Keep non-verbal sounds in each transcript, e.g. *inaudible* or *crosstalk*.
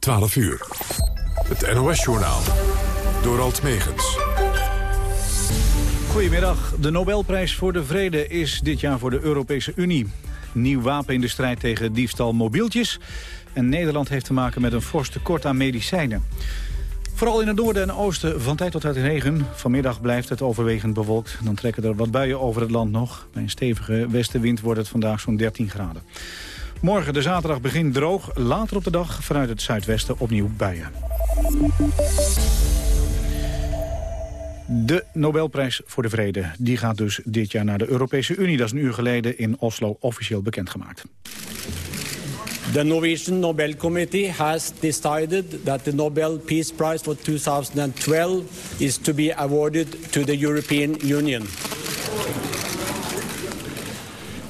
12 uur. Het NOS-journaal. Door Alt Megens. Goedemiddag. De Nobelprijs voor de Vrede is dit jaar voor de Europese Unie. Nieuw wapen in de strijd tegen diefstal mobieltjes. En Nederland heeft te maken met een fors tekort aan medicijnen. Vooral in het noorden en oosten van tijd tot tijd regen. Vanmiddag blijft het overwegend bewolkt. Dan trekken er wat buien over het land nog. Bij een stevige westenwind wordt het vandaag zo'n 13 graden. Morgen de zaterdag begint droog. Later op de dag vanuit het zuidwesten opnieuw buien. De Nobelprijs voor de Vrede die gaat dus dit jaar naar de Europese Unie. Dat is een uur geleden in Oslo officieel bekendgemaakt. The Norwegian Nobel Committee has decided that the Nobel Peace Prize for 2012 is to be awarded to the European Union.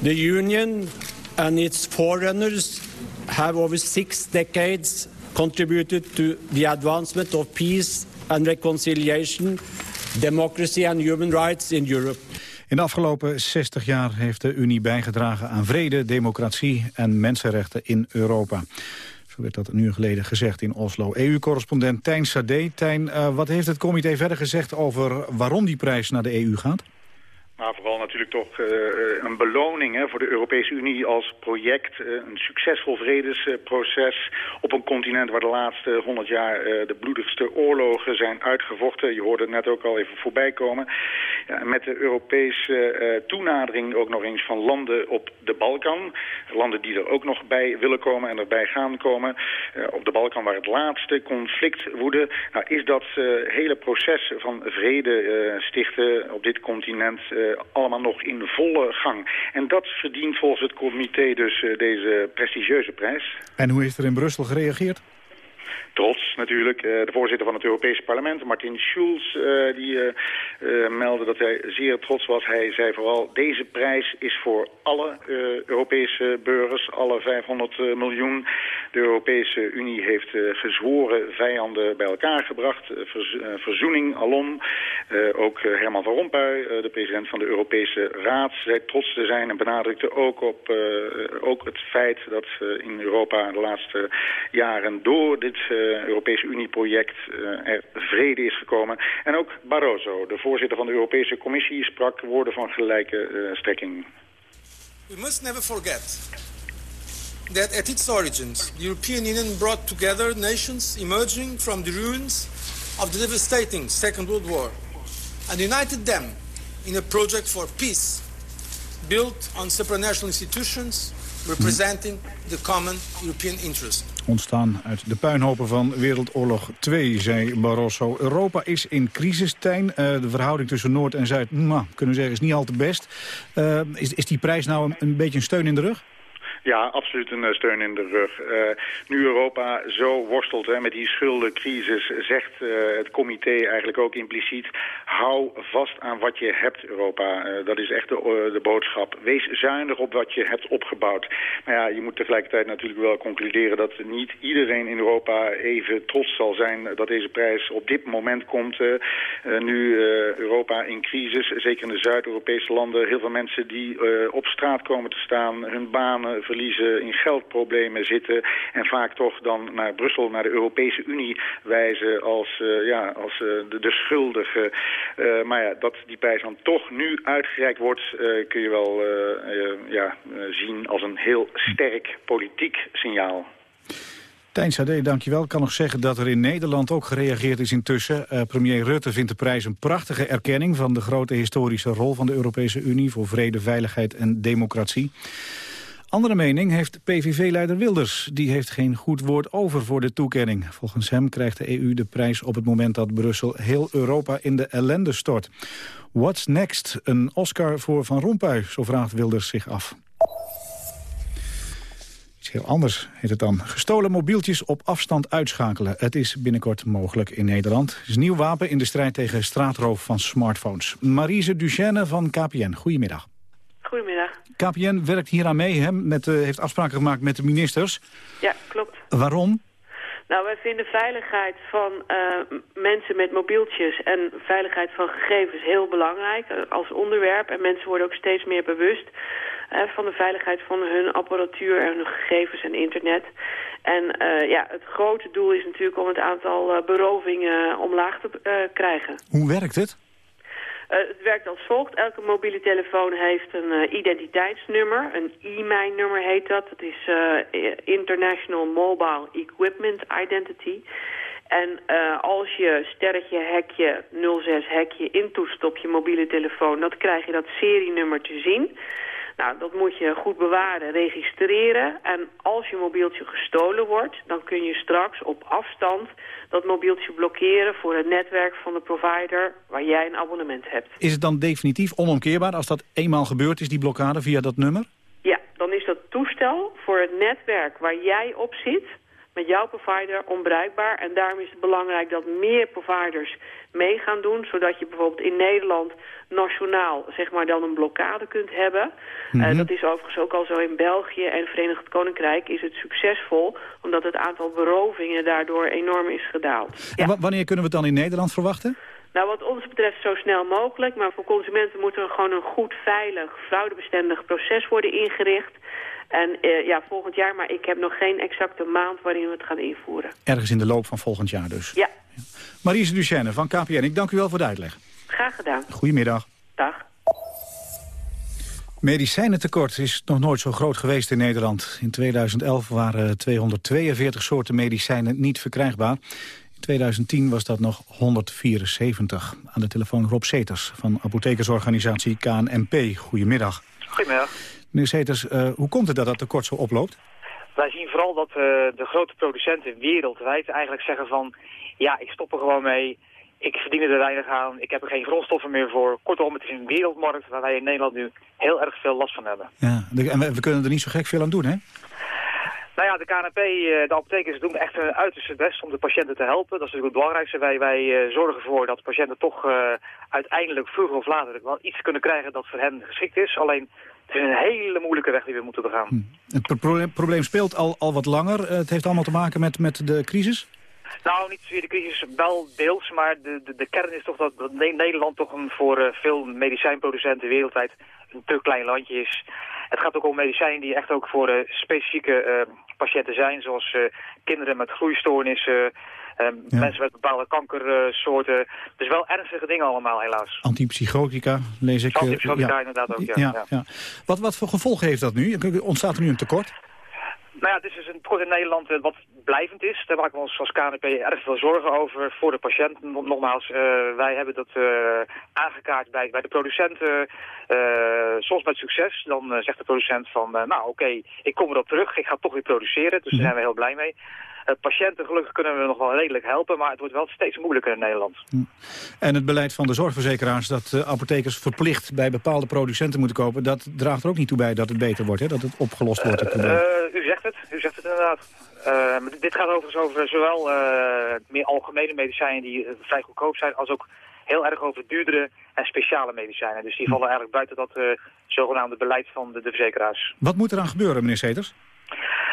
The Union and its forerunners have over six decades contributed to the advancement of peace and reconciliation, democracy and human rights in Europe. In de afgelopen 60 jaar heeft de Unie bijgedragen aan vrede, democratie en mensenrechten in Europa. Zo werd dat een uur geleden gezegd in Oslo. EU-correspondent Tijn Sade. Tijn, uh, wat heeft het comité verder gezegd over waarom die prijs naar de EU gaat? Maar vooral natuurlijk toch uh, een beloning hè, voor de Europese Unie als project. Uh, een succesvol vredesproces op een continent waar de laatste honderd jaar de bloedigste oorlogen zijn uitgevochten. Je hoorde het net ook al even voorbij komen. Ja, met de Europese toenadering ook nog eens van landen op de Balkan. Landen die er ook nog bij willen komen en erbij gaan komen. op de Balkan waar het laatste conflict woedde. Nou, is dat hele proces van vrede stichten op dit continent allemaal nog in volle gang. En dat verdient volgens het comité dus uh, deze prestigieuze prijs. En hoe is er in Brussel gereageerd? Trots natuurlijk. Uh, de voorzitter van het Europese parlement, Martin Schulz, uh, die uh, meldde dat hij zeer trots was. Hij zei vooral, deze prijs is voor alle Europese burgers, alle 500 miljoen. De Europese Unie heeft gezworen vijanden bij elkaar gebracht. Verz verzoening alom. ook Herman van Rompuy, de president van de Europese Raad, zei trots te zijn en benadrukte ook op ook het feit dat in Europa de laatste jaren door dit uh, Europese Unie-project uh, er vrede is gekomen. En ook Barroso, de voorzitter van de Europese Commissie, sprak woorden van gelijke uh, strekking. We must never forget that at its origins, the European Union brought together nations emerging from the ruins of the devastating Second World War and united them in a project for peace built on supranational institutions representing the common European interest. Ontstaan uit de puinhopen van Wereldoorlog 2, zei Barroso. Europa is in crisistuin. Uh, de verhouding tussen Noord en Zuid, nou, kunnen we zeggen, is niet al te best. Uh, is, is die prijs nou een beetje een steun in de rug? Ja, absoluut een steun in de rug. Uh, nu Europa zo worstelt hè, met die schuldencrisis, zegt uh, het comité eigenlijk ook impliciet... hou vast aan wat je hebt, Europa. Dat is echt de, de, boodschap. Wees zuinig op wat je hebt opgebouwd. Maar ja, je moet tegelijkertijd natuurlijk wel concluderen... dat niet iedereen in Europa even trots zal zijn dat deze prijs op dit moment komt. nu Europa in crisis, zeker in de Zuid-Europese landen... heel veel mensen die op straat komen te staan, hun banen in geldproblemen zitten... en vaak toch dan naar Brussel, naar de Europese Unie wijzen als, uh, ja, als uh, de, de schuldige. Uh, maar ja, dat die prijs dan toch nu uitgereikt wordt... kun je wel ja, zien als een heel sterk politiek signaal. Tijn Sade, dankjewel. Ik kan nog zeggen dat er in Nederland ook gereageerd is intussen. Uh, premier Rutte vindt de prijs een prachtige erkenning... van de grote historische rol van de Europese Unie... voor vrede, veiligheid en democratie. Andere mening heeft PVV-leider Wilders. Die heeft geen goed woord over voor de toekenning. Volgens hem krijgt de EU de prijs op het moment dat Brussel heel Europa in de ellende stort. What's next? Een Oscar voor Van Rompuy, zo vraagt Wilders zich af. Iets heel anders heet het dan. Gestolen mobieltjes op afstand uitschakelen. Het is binnenkort mogelijk in Nederland. Het is nieuw wapen in de strijd tegen straatroof van smartphones. Marise Duchesne van KPN, goedemiddag. Goedemiddag. KPN werkt hier aan mee, hè, met, uh, heeft afspraken gemaakt met de ministers. Ja, klopt. Waarom? Nou, wij vinden veiligheid van uh, mensen met mobieltjes en veiligheid van gegevens heel belangrijk uh, als onderwerp. En mensen worden ook steeds meer bewust van de veiligheid van hun apparatuur en hun gegevens en internet. En ja, het grote doel is natuurlijk om het aantal berovingen omlaag te krijgen. Hoe werkt het? Het werkt als volgt. Elke mobiele telefoon heeft een identiteitsnummer. Een e-mijnnummer heet dat. Dat is International Mobile Equipment Identity. En als je sterretje hekje 06 hekje intoetst op je mobiele telefoon... dan krijg je dat serienummer te zien. Nou, dat moet je goed bewaren, registreren. En als je mobieltje gestolen wordt... dan kun je straks op afstand dat mobieltje blokkeren... voor het netwerk van de provider waar jij een abonnement hebt. Is het dan definitief onomkeerbaar als dat eenmaal gebeurd is, die blokkade, via dat nummer? Ja, dan is dat toestel voor het netwerk waar jij op zit met jouw provider onbruikbaar. En daarom is het belangrijk dat meer providers mee gaan doen... zodat je bijvoorbeeld in Nederland nationaal zeg maar, dan een blokkade kunt hebben. Mm dat is overigens ook al zo in België en Verenigd Koninkrijk is het succesvol... omdat het aantal berovingen daardoor enorm is gedaald. En wanneer kunnen we het dan in Nederland verwachten? Nou, wat ons betreft zo snel mogelijk. Maar voor consumenten moet er gewoon een goed, veilig, fraudebestendig proces worden ingericht. En uh, ja, volgend jaar, maar ik heb nog geen exacte maand waarin we het gaan invoeren. Ergens in de loop van volgend jaar dus? Ja. Marise Duchenne van KPN, ik dank u wel voor de uitleg. Graag gedaan. Goedemiddag. Dag. Medicijnentekort is nog nooit zo groot geweest in Nederland. In 2011 waren 242 soorten medicijnen niet verkrijgbaar. In 2010 was dat nog 174. Aan de telefoon Rob Seters van apothekersorganisatie KNMP. Goedemiddag. Goedemiddag. Meneer Seters, uh, hoe komt het dat dat tekort zo oploopt? Wij zien vooral dat uh, de grote producenten wereldwijd eigenlijk zeggen van... ja, ik stop er gewoon mee, ik verdien er weinig aan, ik heb er geen grondstoffen meer voor. Kortom, het is een wereldmarkt waar wij in Nederland nu heel erg veel last van hebben. Ja, en we, we kunnen er niet zo gek veel aan doen, hè? Nou ja, de KNP, eh, de apothekers doen echt hun uiterste best om de patiënten te helpen. Dat is natuurlijk het belangrijkste. Wij, wij zorgen ervoor dat patiënten toch uh, uiteindelijk vroeger of later wel iets kunnen krijgen dat voor hen geschikt is. Alleen het is een hele moeilijke weg die we moeten begaan. Hm. Het probleem, speelt al, al wat langer. Het heeft allemaal te maken met, met de crisis? Nou, niet zozeer de crisis, wel deels, maar de, de, de kern is toch dat, dat Nederland toch een, voor uh, veel medicijnproducenten wereldwijd een te klein landje is. Het gaat ook om medicijnen die echt ook voor uh, specifieke uh, patiënten zijn, zoals kinderen met groeistoornissen, mensen met bepaalde kankersoorten. Dus wel ernstige dingen allemaal, helaas. Antipsychotica, lees ik. Antipsychotica inderdaad ook, ja. ja, Wat, wat voor gevolgen heeft dat nu? Ontstaat er nu een tekort? Nou ja, het is dus een tekort in Nederland wat blijvend is. Daar maken we ons als KNP erg veel zorgen over voor de patiënt. Nogmaals, uh, wij hebben dat uh, aangekaart bij, bij de producenten. soms met succes. Dan zegt de producent van, nou oké, okay, ik kom erop terug. Ik ga toch weer produceren. Dus daar zijn we heel blij mee. Eh, patiënten gelukkig kunnen we nog wel redelijk helpen, maar het wordt wel steeds moeilijker in Nederland. Hm. En het beleid van de zorgverzekeraars dat apothekers verplicht bij bepaalde producenten moeten kopen, dat draagt er ook niet toe bij dat het beter wordt, hè? dat het opgelost wordt. Het u zegt het, inderdaad. dit gaat overigens over zowel meer algemene medicijnen die vrij goedkoop zijn, als ook heel erg over duurdere en speciale medicijnen. Dus die hm. vallen eigenlijk buiten dat zogenaamde beleid van de, de verzekeraars. Wat moet er aan gebeuren, meneer Seters?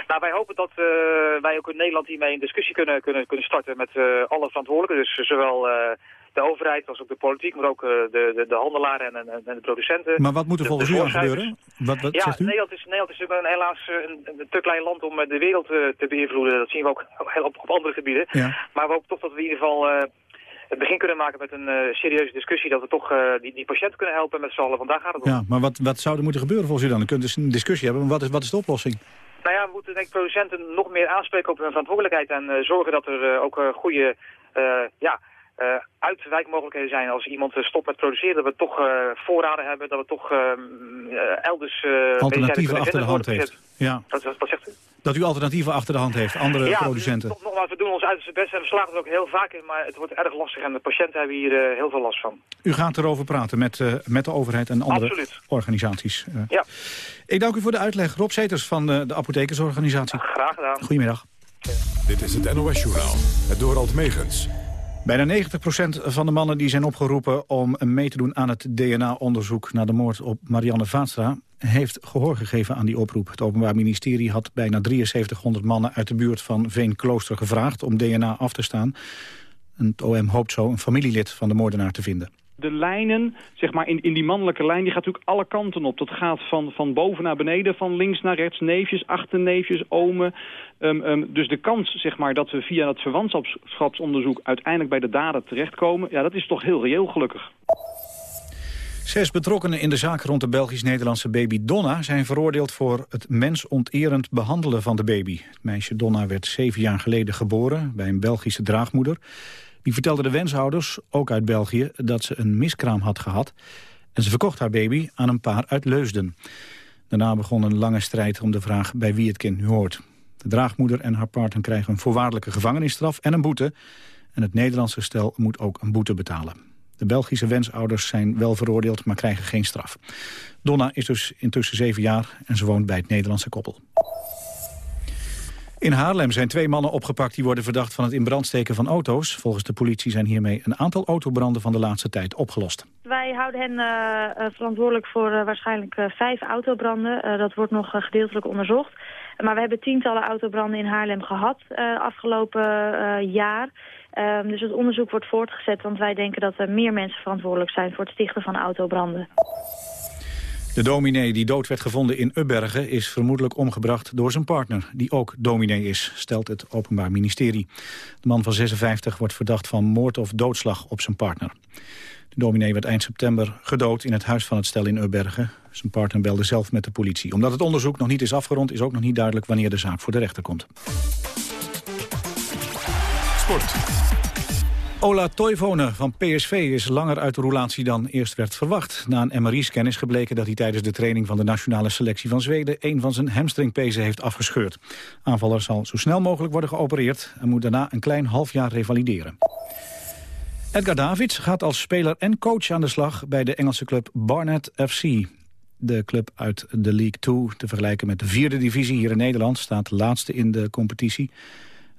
Nou, wij hopen dat uh, wij ook in Nederland hiermee een discussie kunnen, kunnen, kunnen starten met uh, alle verantwoordelijken. Dus zowel uh, de overheid als ook de politiek, maar ook de, de, de handelaren en, en, en, de producenten. Maar wat moet er volgens u aan gebeuren? Wat, wat ja, zegt u? Nederland is, Nederland is natuurlijk een, helaas een, een, te klein land om de wereld te beïnvloeden. Dat zien we ook *laughs* op, op andere gebieden. Ja. Maar we hopen toch dat we in ieder geval het begin kunnen maken met een uh, serieuze discussie... dat we toch uh, die, die patiënt kunnen helpen met z'n allen. Want daar gaat het om. Ja, maar wat, wat zou er moeten gebeuren volgens u dan? Dan kunt dus een discussie hebben. Maar wat is, wat is de oplossing? Nou ja, we moeten denk ik producenten nog meer aanspreken op hun verantwoordelijkheid en zorgen dat er ook goede ja, uitwijkmogelijkheden zijn. Als iemand stopt met produceren, dat we toch voorraden hebben, dat we toch elders... Alternatieven achter de hand heeft. Ja. Wat, wat, zegt u? Dat u alternatieven achter de hand heeft, andere ja, producenten. Ja, nogmaals, we doen ons uiterste best en we slagen er ook heel vaak in, maar het wordt erg lastig en de patiënten hebben hier heel veel last van. U gaat erover praten met, met de overheid en andere Absoluut. organisaties. ja. Ik dank u voor de uitleg. Rob Seters van de, de Apothekersorganisatie. Graag gedaan. Goedemiddag. Dit is het NOS-journaal, het Dorald Megens. Bijna 90% van de mannen die zijn opgeroepen om mee te doen aan het DNA-onderzoek naar de moord op Marianne Vaatstra heeft gehoor gegeven aan die oproep. Het Openbaar Ministerie had bijna 7300 mannen uit de buurt van Veenklooster gevraagd om DNA af te staan. En het OM hoopt zo een familielid van de moordenaar te vinden. De lijnen, zeg maar in, in die mannelijke lijn, die gaat natuurlijk alle kanten op. Dat gaat van, van boven naar beneden, van links naar rechts, neefjes, achterneefjes, omen. Um, um, dus de kans zeg maar, dat we via dat verwantschapsonderzoek uiteindelijk bij de dader terechtkomen, ja, dat is toch heel reëel gelukkig. Zes betrokkenen in de zaak rond de Belgisch-Nederlandse baby Donna... zijn veroordeeld voor het mensonterend behandelen van de baby. Het meisje Donna werd zeven jaar geleden geboren bij een Belgische draagmoeder. Die vertelde de wenshouders, ook uit België, dat ze een miskraam had gehad. En ze verkocht haar baby aan een paar uit Leusden. Daarna begon een lange strijd om de vraag bij wie het kind nu hoort. De draagmoeder en haar partner krijgen een voorwaardelijke gevangenisstraf en een boete. En het Nederlandse stel moet ook een boete betalen. De Belgische wensouders zijn wel veroordeeld, maar krijgen geen straf. Donna is dus intussen zeven jaar en ze woont bij het Nederlandse koppel. In Haarlem zijn twee mannen opgepakt die worden verdacht van het in brand steken van auto's. Volgens de politie zijn hiermee een aantal autobranden van de laatste tijd opgelost. Wij houden hen uh, verantwoordelijk voor uh, waarschijnlijk vijf autobranden. dat wordt nog gedeeltelijk onderzocht. Maar we hebben tientallen autobranden in Haarlem gehad afgelopen jaar. Um, dus het onderzoek wordt voortgezet, want wij denken dat er meer mensen verantwoordelijk zijn voor het stichten van autobranden. De dominee die dood werd gevonden in Ubbergen is vermoedelijk omgebracht door zijn partner, die ook dominee is, stelt het Openbaar Ministerie. De man van 56 wordt verdacht van moord of doodslag op zijn partner. De dominee werd eind september gedood in het huis van het stel in Ubbergen. Zijn partner belde zelf met de politie. Omdat het onderzoek nog niet is afgerond, is ook nog niet duidelijk wanneer de zaak voor de rechter komt. Ola Toivonen van PSV is langer uit de roulatie dan eerst werd verwacht. Na een MRI-scan is gebleken dat hij tijdens de training van de nationale selectie van Zweden een van zijn hamstringpezen heeft afgescheurd. Aanvaller zal zo snel mogelijk worden geopereerd en moet daarna een klein half jaar revalideren. Edgar Davids gaat als speler en coach aan de slag bij de Engelse club Barnet FC. De club uit de League 2, te vergelijken met de vierde divisie hier in Nederland, staat laatste in de competitie.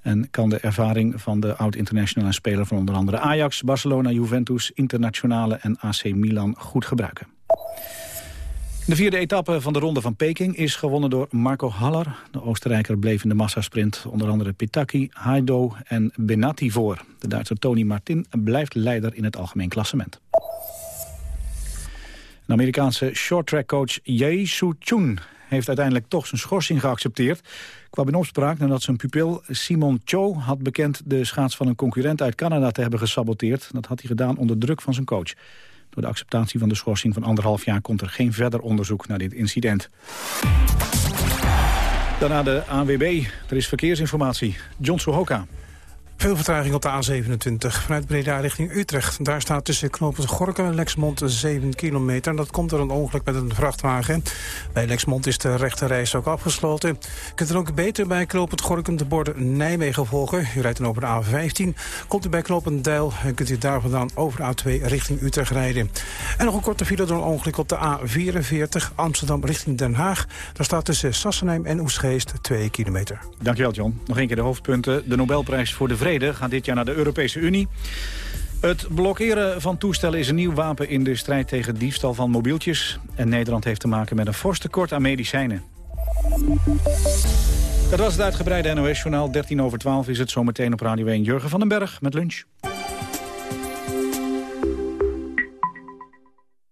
En kan de ervaring van de oud-internationale speler van onder andere Ajax, Barcelona, Juventus, Internationale en AC Milan goed gebruiken. De vierde etappe van de Ronde van Peking is gewonnen door Marco Haller. De Oostenrijker bleef in de massasprint onder andere Pitaki, Haido en Benatti voor. De Duitser Tony Martin blijft leider in het algemeen klassement. De Amerikaanse shorttrackcoach Ye Su Chun heeft uiteindelijk toch zijn schorsing geaccepteerd. Kwam in opspraak nadat zijn pupil Simon Cho had bekend de schaats van een concurrent uit Canada te hebben gesaboteerd. Dat had hij gedaan onder druk van zijn coach. Door de acceptatie van de schorsing van anderhalf jaar komt er geen verder onderzoek naar dit incident. Daarna de ANWB. Er is verkeersinformatie. John Suhoka. Veel vertraging op de A27 vanuit Breda richting Utrecht. Daar staat tussen knooppunt Gorken en Lexmond 7 kilometer. Dat komt door een ongeluk met een vrachtwagen. Bij Lexmond is de rechte reis ook afgesloten. Je kunt er ook beter bij knooppunt Gorken de borden Nijmegen volgen. U rijdt dan over de A15. Komt u bij knooppunt Deil en kunt u daar vandaan over de A2 richting Utrecht rijden. En nog een korte file door een ongeluk op de A44 Amsterdam richting Den Haag. Daar staat tussen Sassenheim en Oesgeest 2 kilometer. Dankjewel John. Nog een keer de hoofdpunten. De Nobelprijs voor de Vrede gaat dit jaar naar de Europese Unie. Het blokkeren van toestellen is een nieuw wapen in de strijd tegen diefstal van mobieltjes. En Nederland heeft te maken met een fors tekort aan medicijnen. Dat was het uitgebreide NOS-journaal. 13 over 12 is het zometeen op Radio 1. Jurgen van den Berg met lunch.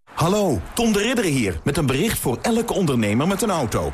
Hallo, Tom de Ridder hier met een bericht voor elke ondernemer met een auto.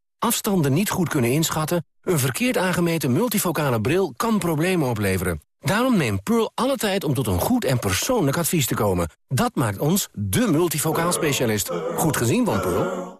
afstanden niet goed kunnen inschatten... een verkeerd aangemeten multifocale bril kan problemen opleveren. Daarom neemt Pearl alle tijd om tot een goed en persoonlijk advies te komen. Dat maakt ons de multifocaal specialist. Goed gezien van Pearl.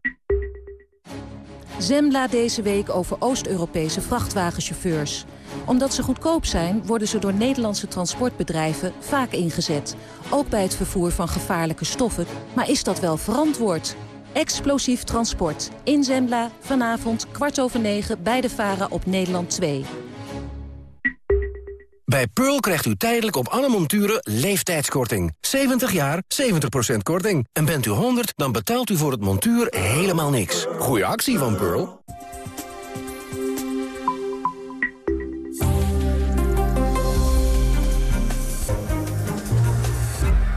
Zembla deze week over Oost-Europese vrachtwagenchauffeurs. Omdat ze goedkoop zijn, worden ze door Nederlandse transportbedrijven vaak ingezet. Ook bij het vervoer van gevaarlijke stoffen. Maar is dat wel verantwoord? Explosief transport. In Zembla, vanavond kwart over negen bij de Vara op Nederland 2. Bij Pearl krijgt u tijdelijk op alle monturen leeftijdskorting. 70 jaar, 70% korting. En bent u 100, dan betaalt u voor het montuur helemaal niks. Goeie actie van Pearl.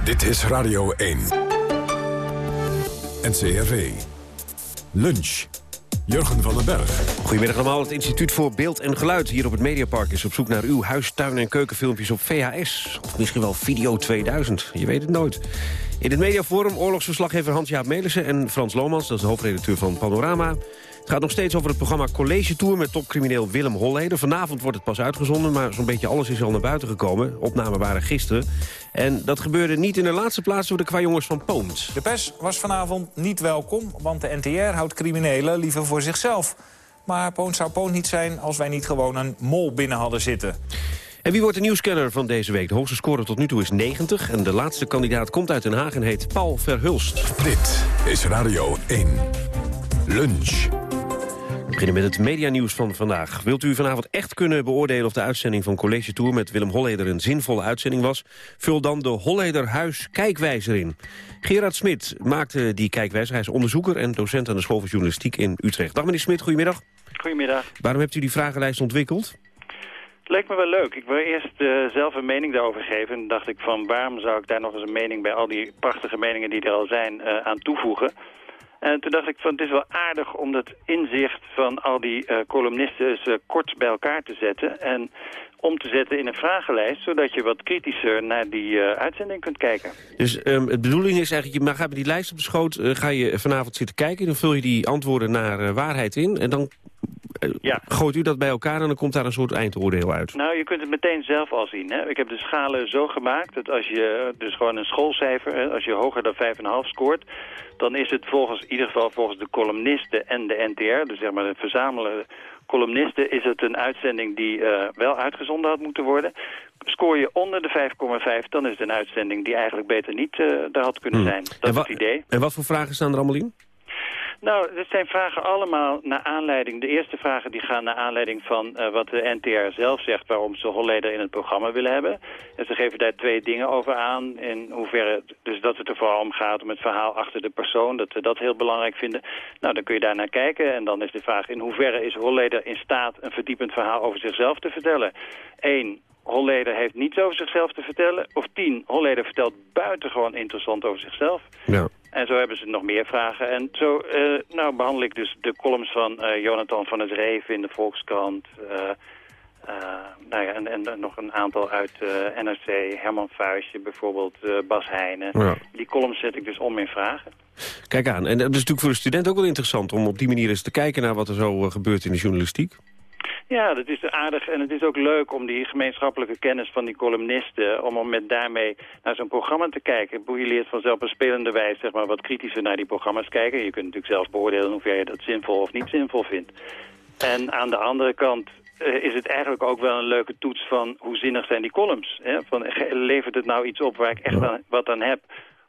Dit is Radio 1. NCRV. Lunch. Jurgen van den Berg. Goedemiddag allemaal. Het Instituut voor Beeld en Geluid hier op het Mediapark... is op zoek naar uw huis, tuin en keukenfilmpjes op VHS. Of misschien wel Video 2000. Je weet het nooit. In het Mediaforum oorlogsverslaggever Hans-Jaap Melissen... en Frans Lomans, dat is de hoofdredacteur van Panorama. Het gaat nog steeds over het programma College Tour... met topcrimineel Willem Holleder. Vanavond wordt het pas uitgezonden, maar zo'n beetje alles is al naar buiten gekomen. Opnamen waren gisteren. En dat gebeurde niet in de laatste plaats door de kwajongens van Poont. De pers was vanavond niet welkom, want de NTR houdt criminelen liever voor zichzelf. Maar Poont zou Poont niet zijn als wij niet gewoon een mol binnen hadden zitten. En wie wordt de nieuwscanner van deze week? De hoogste score tot nu toe is 90. En de laatste kandidaat komt uit Den Haag en heet Paul Verhulst. Dit is Radio 1. Lunch. We beginnen met het medianieuws van vandaag. Wilt u vanavond echt kunnen beoordelen of de uitzending van College Tour... met Willem Holleder een zinvolle uitzending was? Vul dan de Holleder Huis Kijkwijzer in. Gerard Smit maakte die kijkwijzer. Hij is onderzoeker en docent aan de School van Journalistiek in Utrecht. Dag meneer Smit, goedemiddag. Goedemiddag. Waarom hebt u die vragenlijst ontwikkeld? Het leek me wel leuk. Ik wil eerst uh, zelf een mening daarover geven. En dacht ik van waarom zou ik daar nog eens een mening bij al die prachtige meningen die er al zijn uh, aan toevoegen. En toen dacht ik van het is wel aardig om dat inzicht van al die uh, columnisten eens uh, kort bij elkaar te zetten. En om te zetten in een vragenlijst, zodat je wat kritischer naar die uh, uitzending kunt kijken. Dus de bedoeling is eigenlijk, je gaat met die lijst op de schoot, ga je vanavond zitten kijken. Dan vul je die antwoorden naar waarheid in en dan ja. gooit u dat bij elkaar en dan komt daar een soort eindoordeel uit. Nou, je kunt het meteen zelf al zien. Hè? Ik heb de schalen zo gemaakt dat als je, dus gewoon een schoolcijfer, als je hoger dan 5,5 scoort, dan is het volgens, in ieder geval volgens de columnisten en de NTR, dus zeg maar de verzamelde columnisten, is het een uitzending die uh, wel uitgezonden had moeten worden. Scoor je onder de 5,5, dan is het een uitzending die eigenlijk beter niet uh, daar had kunnen zijn. Dat is het idee. En wat voor vragen staan er allemaal in? Nou, dit zijn vragen allemaal naar aanleiding. De eerste vragen die gaan naar aanleiding van uh, wat de NTR zelf zegt... waarom ze Holleder in het programma willen hebben. En ze geven daar twee dingen over aan. In hoeverre, dus dat het er vooral om gaat om het verhaal achter de persoon. Dat we dat heel belangrijk vinden. Nou, dan kun je daar naar kijken. En dan is de vraag in hoeverre is Holleder in staat... een verdiepend verhaal over zichzelf te vertellen. Eén, Holleder heeft niets over zichzelf te vertellen. Of tien, Holleder vertelt buitengewoon interessant over zichzelf. Ja. En zo hebben ze nog meer vragen. En zo uh, nou, behandel ik dus de columns van uh, Jonathan van het Reef in de Volkskrant. Uh, nou ja, en, en nog een aantal uit NRC, Herman Vuistje bijvoorbeeld, Bas Heijnen. Ja. Die columns zet ik dus om in vragen. Kijk aan. En dat is natuurlijk voor de student ook wel interessant om op die manier eens te kijken naar wat er zo gebeurt in de journalistiek. Ja, dat is aardig en het is ook leuk om die gemeenschappelijke kennis van die columnisten... om met daarmee naar zo'n programma te kijken. Je leert vanzelf op spelende wijze zeg maar, wat kritischer naar die programma's kijken. Je kunt natuurlijk zelf beoordelen hoever je dat zinvol of niet zinvol vindt. En aan de andere kant uh, is het eigenlijk ook wel een leuke toets van hoe zinnig zijn die columns. Hè? Van, levert het nou iets op waar ik echt aan, wat aan heb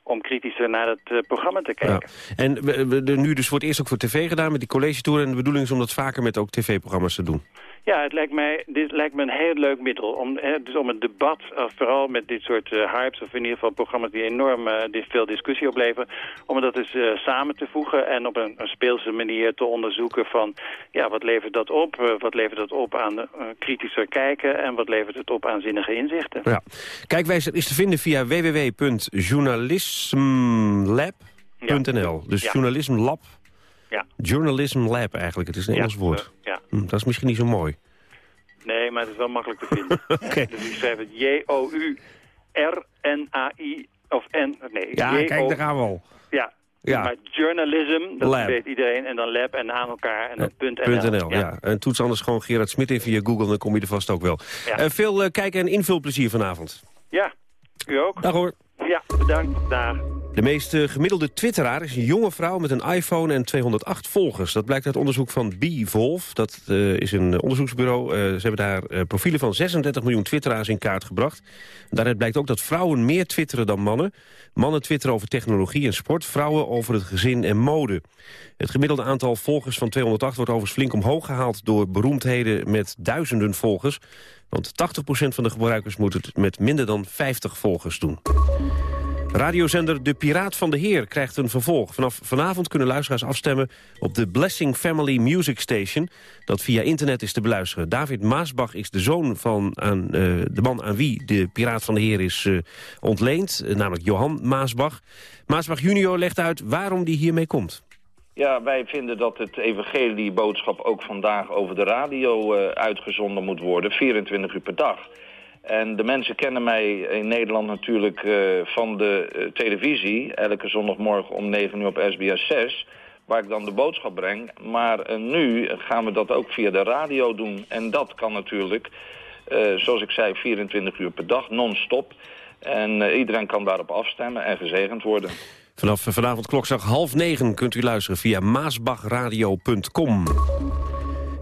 om kritischer naar het uh, programma te kijken. Ja. En we, we, nu dus het eerst ook voor tv gedaan met die college tour... en de bedoeling is om dat vaker met ook tv-programma's te doen. Ja, het lijkt mij, dit lijkt me een heel leuk middel. Om, hè, dus om het debat, uh, vooral met dit soort uh, hypes... of in ieder geval programma's die enorm uh, veel discussie opleveren... om dat eens samen te voegen en op een, een, speelse manier te onderzoeken van... ja, wat levert dat op? wat levert dat op aan kritischer kijken? En wat levert het op aan zinnige inzichten? Ja. Kijkwijzer is te vinden via www.journalismlab.nl. Dus ja. journalism lab ja. Journalism Lab eigenlijk, het is een Engels woord. ja. Hm, dat is misschien niet zo mooi. Nee, maar het is wel makkelijk te vinden. *laughs* okay. Dus ik schrijf het J-O-U-R-N-A-I of N... Nee, ja, kijk, daar gaan we al. Ja, ja. Maar journalism, dat lab. weet iedereen. En dan lab en aan elkaar en dan punt .nl. .nl ja. ja. En toets anders gewoon Gerard Smit in via Google, dan kom je er vast ook wel. Ja. Uh, veel uh, kijken en invulplezier vanavond. Ja, u ook. Dag hoor. Ja, bedankt. De meest eh, gemiddelde twitteraar is een jonge vrouw met een iPhone en 208 volgers. Dat blijkt uit onderzoek van Bevolve. Dat uh, is een onderzoeksbureau. Uh, ze hebben daar profielen van 36 miljoen twitteraars in kaart gebracht. Daaruit blijkt ook dat vrouwen meer twitteren dan mannen. Mannen twitteren over technologie en sport, vrouwen over het gezin en mode. Het gemiddelde aantal volgers van 208 wordt overigens flink omhoog gehaald... door beroemdheden met duizenden volgers. Want 80% van de gebruikers moet het met minder dan 50 volgers doen. Radiozender De Piraat van de Heer krijgt een vervolg. Vanaf vanavond kunnen luisteraars afstemmen op de Blessing Family Music Station... dat via internet is te beluisteren. David Maasbach is de zoon van aan, uh, de man aan wie De Piraat van de Heer is uh, ontleend... Uh, namelijk Johan Maasbach. Maasbach junior legt uit waarom die hiermee komt. Ja, wij vinden dat het evangelieboodschap ook vandaag over de radio uitgezonden moet worden. 24 uur per dag. En de mensen kennen mij in Nederland natuurlijk uh, van de uh, televisie. Elke zondagmorgen om 9 uur op SBS 6. Waar ik dan de boodschap breng. Maar nu gaan we dat ook via de radio doen. En dat kan natuurlijk, zoals ik zei, 24 uur per dag, non-stop. En iedereen kan daarop afstemmen en gezegend worden. Vanaf vanavond klokslag half negen kunt u luisteren via maasbachradio.com.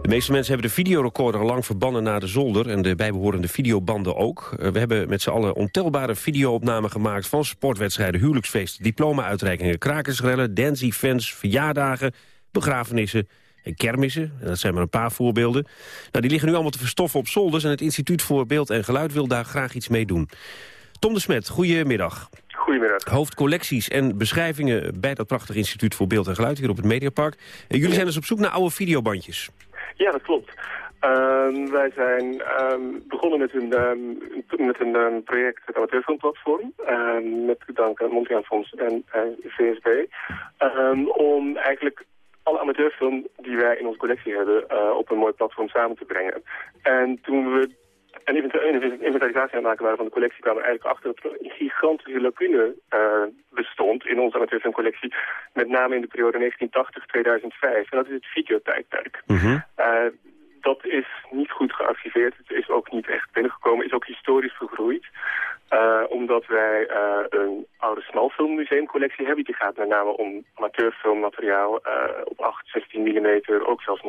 De meeste mensen hebben de videorecorder lang verbannen naar de zolder... en de bijbehorende videobanden ook. Eh, we hebben met z'n allen ontelbare videoopnamen gemaakt... van sportwedstrijden, huwelijksfeesten, diploma-uitreikingen... krakersrellen, dance-events, verjaardagen, begrafenissen en kermissen. En dat zijn maar een paar voorbeelden. Nou, die liggen nu allemaal te verstoffen op zolders... en het Instituut voor Beeld en Geluid wil daar graag iets mee doen. Tom de Smet, goedemiddag. Goedemiddag. Hoofdcollecties en beschrijvingen bij dat prachtige Instituut voor Beeld en Geluid... hier op het Mediapark. En jullie zijn dus op zoek naar oude videobandjes. Ja, dat klopt. Um, wij zijn um, begonnen met een, um, met een project, het amateurfilmplatform, met dank aan Mondriaan Fonds en uh, VSB, om eigenlijk alle amateurfilm die wij in onze collectie hebben uh, op een mooi platform samen te brengen. En toen we een inventarisatie aan het maken waren van de collectie... kwamen we eigenlijk achter dat er een gigantische lacune uh, bestond in onze amateurfilmcollectie. Met name in de periode 1980-2005. En dat is het videotijdperk. Mm uh, dat is niet goed gearchiveerd. Het is ook niet echt binnengekomen. is ook historisch vergroeid. Uh, omdat wij uh, een oude smalfilmmuseumcollectie hebben. Die gaat met name om amateurfilmmateriaal uh, op 8, 16 mm, ook zelfs 9,5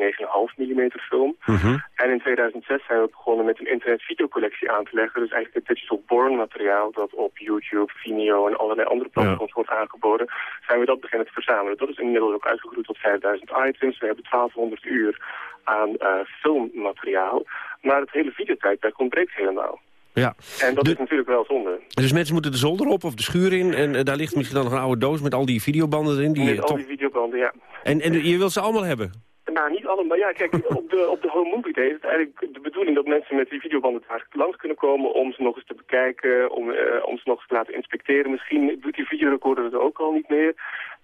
mm film. Mm -hmm. En in 2006 zijn we begonnen met een internetvideocollectie aan te leggen. Dus eigenlijk het digital born materiaal dat op YouTube, Vimeo en allerlei andere platforms ja. wordt aangeboden. Zijn we dat beginnen te verzamelen. Dat is inmiddels ook uitgegroeid tot 5000 items. We hebben 1200 uur aan filmmateriaal. Maar het hele videotijdperk ontbreekt helemaal. Ja. En dat is natuurlijk wel zonde. Dus mensen moeten de zolder op of de schuur in... en uh, daar ligt misschien dan nog een oude doos met al die videobanden erin. Die met al die videobanden, ja. En, en je wilt ze allemaal hebben? Nou, niet allemaal. Ja, kijk, *laughs* op de, op de Home Movie Day is het eigenlijk de bedoeling dat mensen met die videobanden daar langs kunnen komen om ze nog eens te bekijken, om, uh, om ze nog eens te laten inspecteren. Misschien doet die videorecorder het ook al niet meer.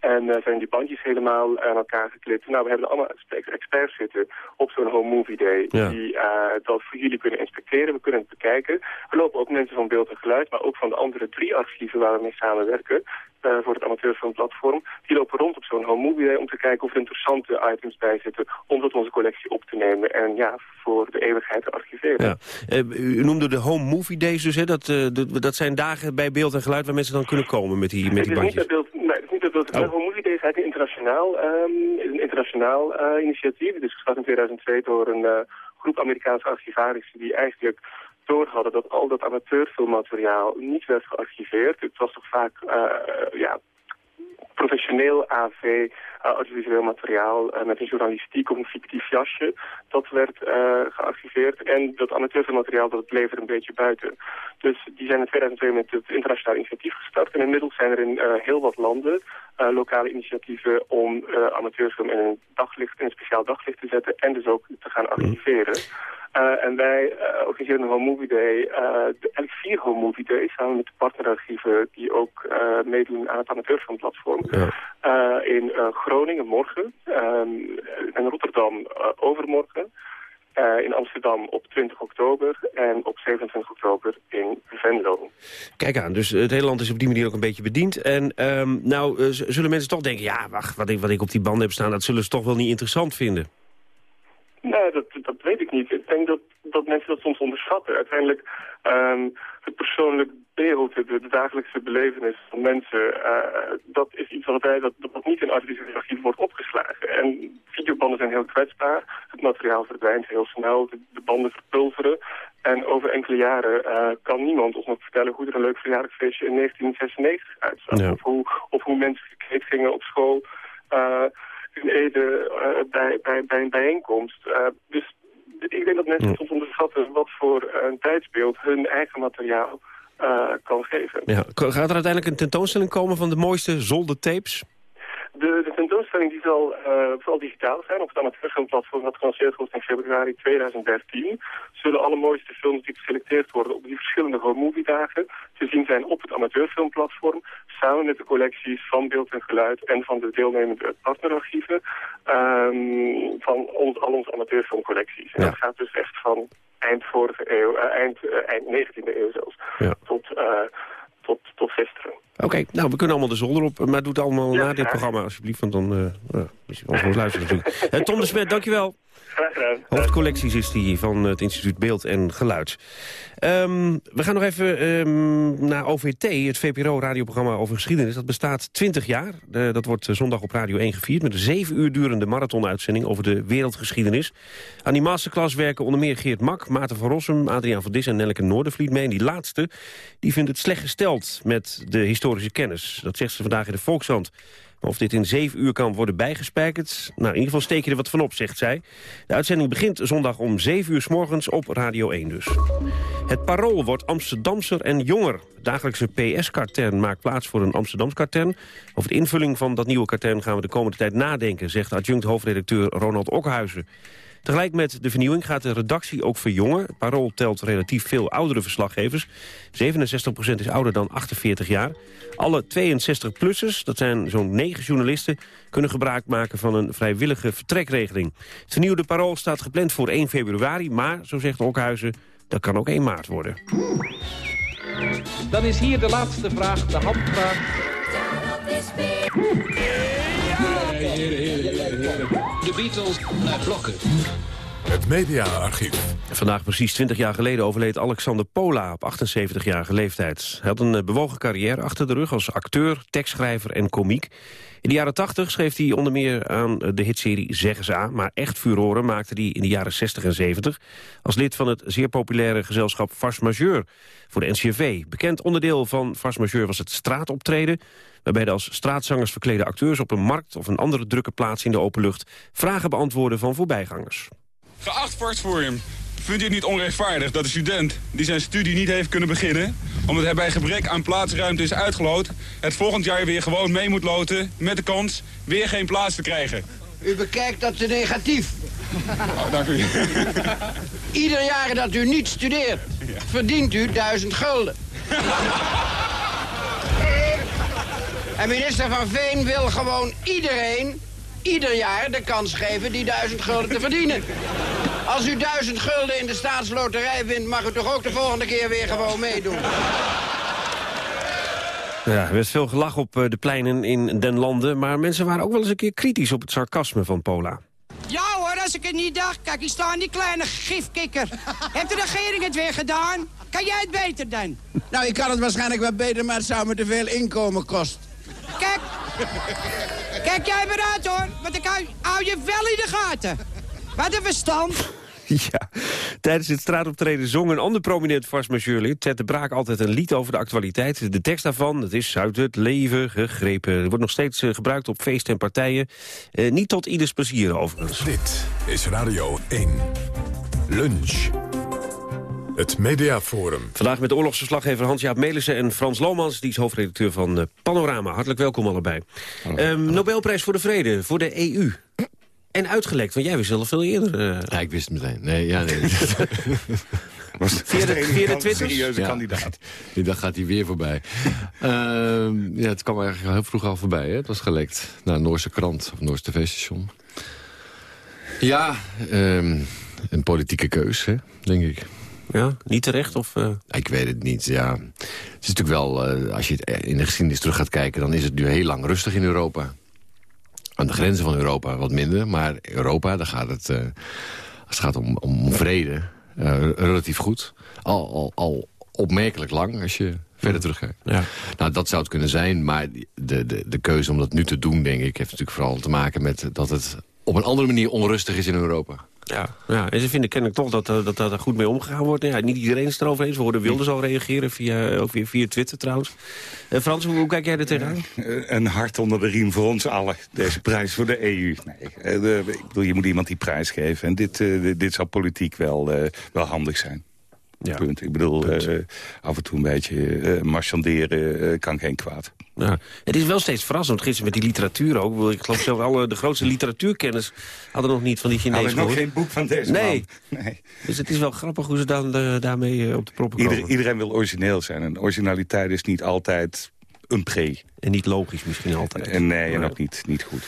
En uh, zijn die bandjes helemaal aan elkaar geklipt. Nou, we hebben allemaal experts zitten op zo'n Home Movie Day... Ja. die uh, dat voor jullie kunnen inspecteren. We kunnen het bekijken. Er lopen ook mensen van beeld en geluid... maar ook van de andere drie archieven waar we mee samenwerken... Uh, voor het amateurfilmplatform. Die lopen rond op zo'n Home Movie Day om te kijken of er interessante items bij zitten... om dat onze collectie op te nemen en ja, voor de eeuwigheid te archiveren. Ja. u noemde de Home Movie Days dus, hè? Dat, dat zijn dagen bij beeld en geluid waar mensen dan kunnen komen met die, met die bandjes. Dat. Oh. Is internationaal, um, een internationaal uh, initiatief. Het is gestart in 2002 door een uh, groep Amerikaanse archivarissen die eigenlijk door hadden dat al dat amateurfilmmateriaal niet werd gearchiveerd. Het was toch vaak uh, ja, professioneel AV, uh, audiovisueel materiaal uh, met een journalistiek of een fictief jasje. Dat werd uh, gearchiveerd en dat amateurfilmmateriaal dat bleef er een beetje buiten. Dus die zijn in 2002 met het internationaal initiatief gestart. En inmiddels zijn er in heel wat landen lokale initiatieven om amateurfilm in een, daglicht, in een speciaal daglicht te zetten en dus ook te gaan archiveren. Uh, en wij uh, organiseren een Home Movie Day, uh, eigenlijk vier Home Movie Days, samen met de partnerarchieven die ook meedoen aan het amateurfilmplatform. Ja. in Groningen morgen, um, in Rotterdam overmorgen, in Amsterdam op 20 oktober en op 27 oktober in Venlo. Kijk aan, dus het hele land is op die manier ook een beetje bediend. En um, nou zullen mensen toch denken, ja, wacht, wat ik, wat ik op die banden heb staan, dat zullen ze toch wel niet interessant vinden. Nee, dat, dat weet ik niet. Ik denk dat, dat mensen dat soms onderschatten. Uiteindelijk ehm, het persoonlijk beeld, de, de, dagelijkse belevenis van mensen, uh, dat is iets wat, wij, dat, dat niet in artificiële archief wordt opgeslagen. En videobanden zijn heel kwetsbaar. Het materiaal verdwijnt heel snel, de, de banden verpulveren. En over enkele jaren uh, kan niemand ons nog vertellen hoe er een leuk verjaardagsfeestje in 1996 uitzag. Ja. Of, hoe, of hoe mensen gekleed gingen op school. Uh, in Ede uh, bij, bij, bij een bijeenkomst. Uh, dus ik denk dat mensen Ja. soms onderschatten wat voor een tijdsbeeld hun eigen materiaal uh, kan geven. Ja. Gaat er uiteindelijk een tentoonstelling komen van de mooiste zoldertapes? De, de tentoonstelling die zal uh, vooral digitaal zijn op het amateurfilmplatform dat gelanceerd wordt in februari 2013. Zullen alle mooiste films die geselecteerd worden op die verschillende home movie dagen te zien zijn op het amateurfilmplatform. Samen met de collecties van beeld en geluid en van de deelnemende partnerarchieven um, van ons, al onze amateurfilmcollecties. En Ja. dat gaat dus echt van eind vorige eeuw, uh, eind, uh, eind 19e eeuw zelfs, Ja. tot, uh, tot, tot gisteren. Oké, nou, we kunnen allemaal de zolder op. Maar doe het allemaal Ja, na dit programma, alsjeblieft. Want dan uh, uh, moet je wel eens luisteren natuurlijk. Uh, Tom de Smet, dankjewel. Graag gedaan. Hoofdcollecties is die van het instituut Beeld en Geluid. Um, we gaan nog even um, naar OVT, het VPRO-radioprogramma over geschiedenis. Dat bestaat 20 jaar. Uh, dat wordt zondag op Radio 1 gevierd... met een zeven uur durende marathonuitzending over de wereldgeschiedenis. Aan die masterclass werken onder meer Geert Mak, Maarten van Rossum... Adriaan van Dis en Nelleke Noordervliet mee. En die laatste die vindt het slecht gesteld met de historische kennis. Dat zegt ze vandaag in de Volkshand. Of dit in zeven uur kan worden bijgespijkerd? Nou, in ieder geval steek je er wat van op, zegt zij. De uitzending begint zondag om zeven uur s morgens op Radio 1 dus. Het parool wordt Amsterdamser en jonger. Het dagelijkse PS-kartern maakt plaats voor een Amsterdams kartern. Over de invulling van dat nieuwe kartern gaan we de komende tijd nadenken... zegt adjunct hoofdredacteur Ronald Okhuizen. Tegelijk met de vernieuwing gaat de redactie ook verjongen. Het Parool telt relatief veel oudere verslaggevers. 67% is ouder dan 48 jaar. Alle 62-plussers, dat zijn zo'n 9 journalisten... kunnen gebruik maken van een vrijwillige vertrekregeling. Het vernieuwde Parool staat gepland voor 1 februari... maar, zo zegt Okhuizen, dat kan ook 1 maart worden. Dan is hier de laatste vraag, de handvraag. De Beatles uh, naar blokken. Het mediaarchief. Vandaag precies 20 jaar geleden overleed Alexander Pola op 78-jarige leeftijd. Hij had een bewogen carrière achter de rug als acteur, tekstschrijver en komiek. In de jaren 80 schreef hij onder meer aan de hitserie Zeggen ze aan... maar echt furoren maakte hij in de jaren 60 en 70... als lid van het zeer populaire gezelschap Fars Majeur voor de NCRV. Bekend onderdeel van Fars Majeur was het straatoptreden... waarbij de als straatzangers verklede acteurs op een markt... of een andere drukke plaats in de open lucht... vragen beantwoorden van voorbijgangers. Geacht Varsforum, vindt u het niet onrechtvaardig dat de student die zijn studie niet heeft kunnen beginnen... omdat hij bij gebrek aan plaatsruimte is uitgeloot... het volgend jaar weer gewoon mee moet loten met de kans weer geen plaats te krijgen? U bekijkt dat te negatief. Oh, dank u. *laughs* Ieder jaar dat u niet studeert, verdient u duizend gulden. *laughs* en minister Van Veen wil gewoon iedereen ieder jaar de kans geven die duizend gulden te verdienen. Als u duizend gulden in de staatsloterij wint... mag u toch ook de volgende keer weer gewoon meedoen. Ja, er werd veel gelach op de pleinen in den landen... maar mensen waren ook wel eens een keer kritisch op het sarcasme van Pola. Ja hoor, als ik het niet dacht. Kijk, hier staan die kleine gifkikker. Heeft de regering het weer gedaan? Kan jij het beter dan? Nou, ik kan het waarschijnlijk wel beter, maar het zou me te veel inkomen kosten. Kijk, kijk jij maar uit hoor, want ik hou, hou je wel in de gaten. Wat een verstand. Ja, tijdens het straatoptreden zong een ander prominent vastmajeurlid... Ted de Braak altijd een lied over de actualiteit. De tekst daarvan, het is uit het leven gegrepen. Het wordt nog steeds uh, gebruikt op feesten en partijen. Uh, niet tot ieders plezier overigens. Dit is Radio 1. Lunch. Het Mediaforum. Vandaag met de oorlogsverslaggever Hans-Jaap Melissen en Frans Lomans... die is hoofdredacteur van uh, Panorama. Hartelijk welkom allebei. Um, Nobelprijs voor de Vrede, voor de EU. En uitgelekt, want jij wist zelf veel eerder. Uh... Ja, ik wist het meteen. Nee, ja, nee. *laughs* was via de, via de Twitter? serieuze ja. kandidaat. Die dag gaat hij weer voorbij. uh, ja, het kwam eigenlijk heel vroeg al voorbij. Hè? Het was gelekt naar een Noorse krant, of Noorse tv-station. Ja, um, een politieke keus, hè, denk ik. Ja, niet terecht? Of, uh... Ik weet het niet, ja. Het is natuurlijk wel, uh, als je het in de geschiedenis terug gaat kijken... dan is het nu heel lang rustig in Europa. Aan de grenzen van Europa wat minder, maar Europa, daar gaat het uh, het gaat om, om vrede, relatief goed. Al, al, al opmerkelijk lang als je verder terugkijkt. Ja. Nou, dat zou het kunnen zijn, maar de, de, de keuze om dat nu te doen, denk ik... heeft natuurlijk vooral te maken met dat het op een andere manier onrustig is in Europa. Ja, ja, en ze vinden kennelijk toch dat, dat, dat er goed mee omgegaan wordt. Ja, niet iedereen is het erover eens. We hoorden Wilders al reageren, via, ook weer via Twitter trouwens. Uh, Frans, hoe, kijk jij er tegenaan? een hart onder de riem voor ons allen. Deze prijs voor de EU. Nee, uh, ik bedoel, je moet iemand die prijs geven. En dit, uh, dit zou politiek wel, wel handig zijn. Ja. Punt. Ik bedoel, af en toe een beetje marchanderen kan geen kwaad. Ja. Het is wel steeds verrassend. Gisteren met die literatuur ook. Ik geloof zelf alle de grootste literatuurkennis hadden nog niet van die Chinezen Hadden nog geen boek van deze nee. man. Nee. Dus het is wel grappig hoe ze dan daarmee op de proppen komen. Ieder, iedereen wil origineel zijn. En originaliteit is niet altijd een pre. En niet logisch misschien altijd. En nee, en ook niet, niet goed.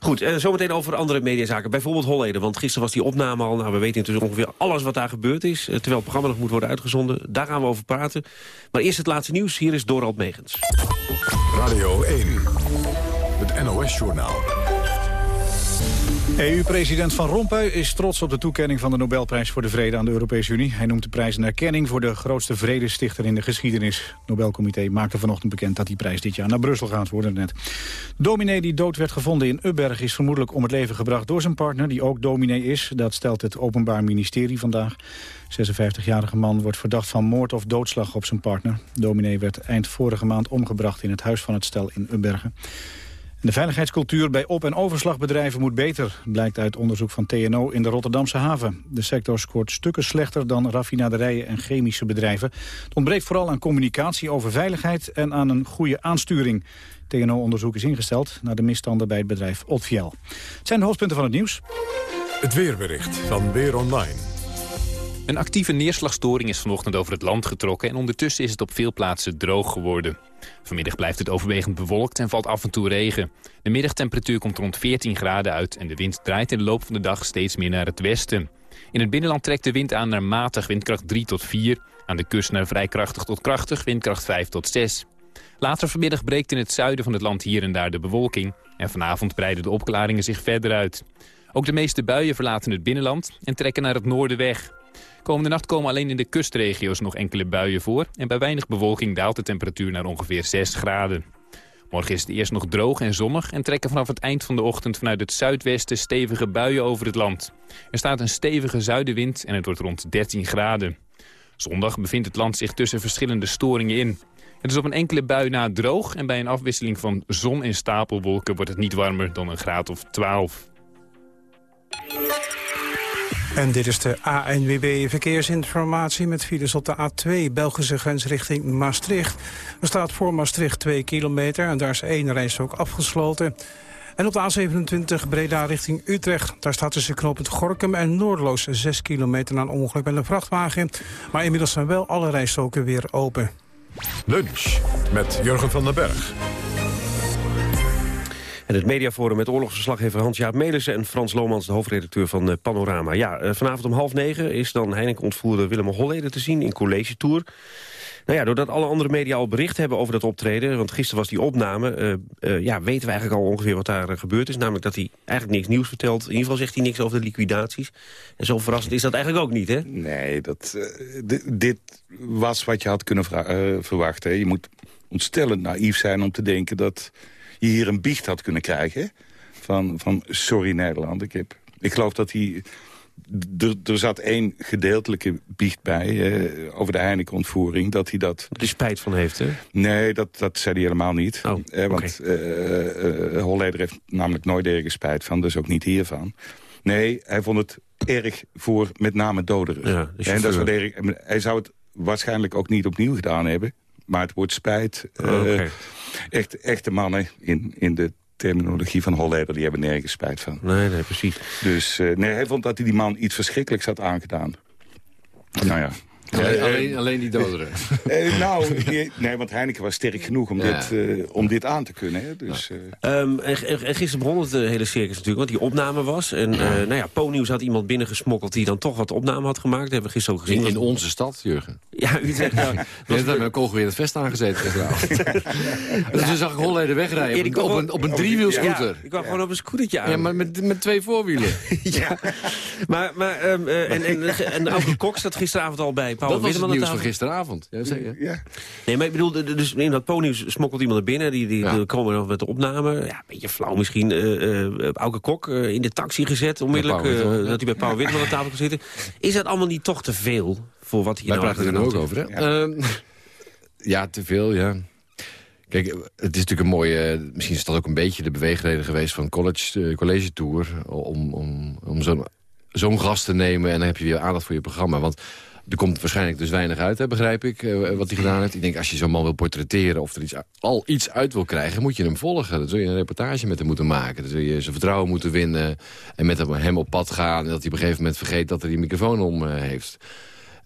Goed, uh, zometeen over andere mediazaken. Bijvoorbeeld Holleden, want gisteren was die opname al... Nou, we weten intussen ongeveer alles wat daar gebeurd is... terwijl het programma nog moet worden uitgezonden. Daar gaan we over praten. Maar eerst het laatste nieuws. Hier is Dorald Megens. Radio 1, het NOS-journaal. EU-president Van Rompuy is trots op de toekenning van de Nobelprijs voor de Vrede aan de Europese Unie. Hij noemt de prijs een erkenning voor de grootste vredestichter in de geschiedenis. Het Nobelcomité maakte vanochtend bekend dat die prijs dit jaar naar Brussel gaat worden net. Dominee die dood werd gevonden in Ubberg is vermoedelijk om het leven gebracht door zijn partner, die ook dominee is. Dat stelt het Openbaar Ministerie vandaag. 56-jarige man wordt verdacht van moord of doodslag op zijn partner. Dominee werd eind vorige maand omgebracht in het huis van het stel in Ubbergen. De veiligheidscultuur bij op- en overslagbedrijven moet beter, blijkt uit onderzoek van TNO in de Rotterdamse haven. De sector scoort stukken slechter dan raffinaderijen en chemische bedrijven. Het ontbreekt vooral aan communicatie over veiligheid en aan een goede aansturing. TNO-onderzoek is ingesteld naar de misstanden bij het bedrijf Otfiel. Het zijn de hoofdpunten van het nieuws. Het weerbericht van Weer Online. Een actieve neerslagstoring is vanochtend over het land getrokken... en ondertussen is het op veel plaatsen droog geworden. Vanmiddag blijft het overwegend bewolkt en valt af en toe regen. De middagtemperatuur komt rond 14 graden uit... en de wind draait in de loop van de dag steeds meer naar het westen. In het binnenland trekt de wind aan naar matig windkracht 3 tot 4. Aan de kust naar vrij krachtig tot krachtig windkracht 5 tot 6. Later vanmiddag breekt in het zuiden van het land hier en daar de bewolking... en vanavond breiden de opklaringen zich verder uit. Ook de meeste buien verlaten het binnenland en trekken naar het noorden weg. Komende nacht komen alleen in de kustregio's nog enkele buien voor... en bij weinig bewolking daalt de temperatuur naar ongeveer 6 graden. Morgen is het eerst nog droog en zonnig... en trekken vanaf het eind van de ochtend vanuit het zuidwesten stevige buien over het land. Er staat een stevige zuidenwind en het wordt rond 13 graden. Zondag bevindt het land zich tussen verschillende storingen in. Het is op een enkele bui na droog en bij een afwisseling van zon en stapelwolken wordt het niet warmer dan een graad of 12. En dit is de ANWB Verkeersinformatie met files op de A2, Belgische grens richting Maastricht. Er staat voor Maastricht 2 kilometer en daar is één reis ook afgesloten. En op de A27 Breda richting Utrecht. Daar staat tussen knooppunt Gorkum en Noordloos 6 kilometer na een ongeluk met een vrachtwagen. Maar inmiddels zijn wel alle rijstroken weer open. Lunch met Jurgen van den Berg. En het mediaforum met oorlogsverslaggever Hans-Jaap Melissen... en Frans Lomans, de hoofdredacteur van eh, Panorama. Ja, eh, vanavond om half negen is dan Heineken-ontvoerder Willem Holleder te zien in College Tour. Nou ja, doordat alle andere media al bericht hebben over dat optreden... want gisteren was die opname, uh, ja, weten we eigenlijk al ongeveer wat daar gebeurd is. Namelijk dat hij eigenlijk niks nieuws vertelt. In ieder geval zegt hij niks over de liquidaties. En zo verrassend is dat eigenlijk ook niet, hè? Nee, dat, dit was wat je had kunnen verwachten. Je moet ontstellend naïef zijn om te denken dat je hier een biecht had kunnen krijgen. Van, van sorry Nederland, ik, heb, ik geloof dat hij... Er, zat één gedeeltelijke biecht bij eh, over de Heineken-ontvoering. Dat hij dat... Er spijt van heeft, hè? Nee, dat, dat zei hij helemaal niet. Oh, eh, want uh, Holleder heeft namelijk nooit ergens spijt van. Dus ook niet hiervan. Nee, hij vond het erg voor met name doderen. Ja, en dat is hij zou het waarschijnlijk ook niet opnieuw gedaan hebben. Maar het wordt spijt. Oh, echt, echte mannen in, in de terminologie van Holleder, die hebben nergens spijt van. Nee, nee, precies. Dus uh, nee, hij vond dat hij die man iets verschrikkelijks had aangedaan. Nou ja. Alleen, alleen, alleen die doderen. *laughs* Eh, nou, *laughs* die- nee, want Heineken was sterk genoeg om, Ja. dit, eh, om dit aan te kunnen. Hè? Dus, eh, Ehm, en, en- en gisteren begon het hele circus natuurlijk, want die opname was. En eh nou ja, Po-nieuws had iemand binnengesmokkeld die dan toch wat opname had gemaakt. Dat hebben we gisteren ook gezien. In, in onze stad, Jurgen. Ja, u zegt nou... *laughs* Daar met een kogel weer het vest aangezeten gisteravond. dus toen zag ik Holleder wegrijden Ja, op, een- op een, op een driewielscooter. Ja, ik kwam gewoon op een scootertje aan. Ja, maar met, met twee voorwielen. ja. Maar, maar ehm, eh, en, en, en Auke Kok zat gisteravond al bij Paul Dat was het nieuws van tafel. gisteravond. Ja, zeker. ja. Nee, maar ik bedoel, dus in dat pony's smokkelt iemand er binnen. Die, die, die komen dan met de opname. Ja, een beetje flauw misschien. eh eh Auke Kok eh, in de taxi gezet. Onmiddellijk eh, ja. dat hij bij Paul Witteman aan tafel kan zitten. Is dat allemaal niet toch te veel voor wat hij Wij nou praten er ook over, hè? Ehm, *laughs* ja, te veel, ja. Kijk, het is natuurlijk een mooie... Misschien is dat ook een beetje de beweegreden geweest van college, college tour... om, om, om zo'n zo'n gast te nemen en dan heb je weer aandacht voor je programma. Want er komt waarschijnlijk dus weinig uit, hè, begrijp ik, eh, wat hij gedaan heeft. Ik denk, als je zo'n man wil portretteren of er iets, al iets uit wil krijgen... moet je hem volgen. Dan zul je een reportage met hem moeten maken. Dan zul je zijn vertrouwen moeten winnen en met hem- op pad gaan... en dat hij op een gegeven moment vergeet dat hij die microfoon om eh, heeft.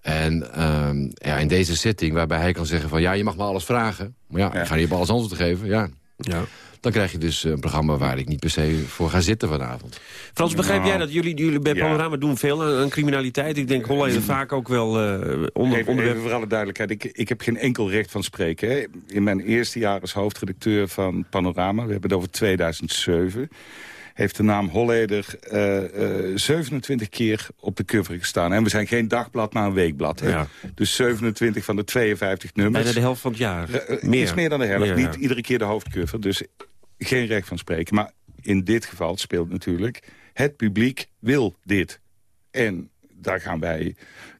En ehm, ja, in deze setting, waarbij hij kan zeggen van... ja, je mag me alles vragen. Maar ja, ik ga niet op alles antwoord geven. Ja. Ja. Dan krijg je dus een programma waar ik niet per se voor ga zitten vanavond. Frans, begrijp Nou, jij dat jullie, jullie bij ja. Panorama doen veel aan, aan criminaliteit? Ik denk Holleder vaak ook wel eh onder, even, onderwerp... even voor alle duidelijkheid, ik, ik heb geen enkel recht van spreken. Hè. In mijn eerste jaar als hoofdredacteur van Panorama, we hebben het over 2007... heeft de naam Holleder eh, eh, 27 keer op de cover gestaan. En we zijn geen dagblad, maar een weekblad. Hè. Ja. Dus 27 van de 52 nummers. Bijna de helft van het jaar. Eh, eh, Meer. Iets meer dan de helft. Meer, Niet ja. iedere keer de hoofdcover. Dus geen recht van spreken. Maar in dit geval speelt natuurlijk... het publiek wil dit. En daar gaan wij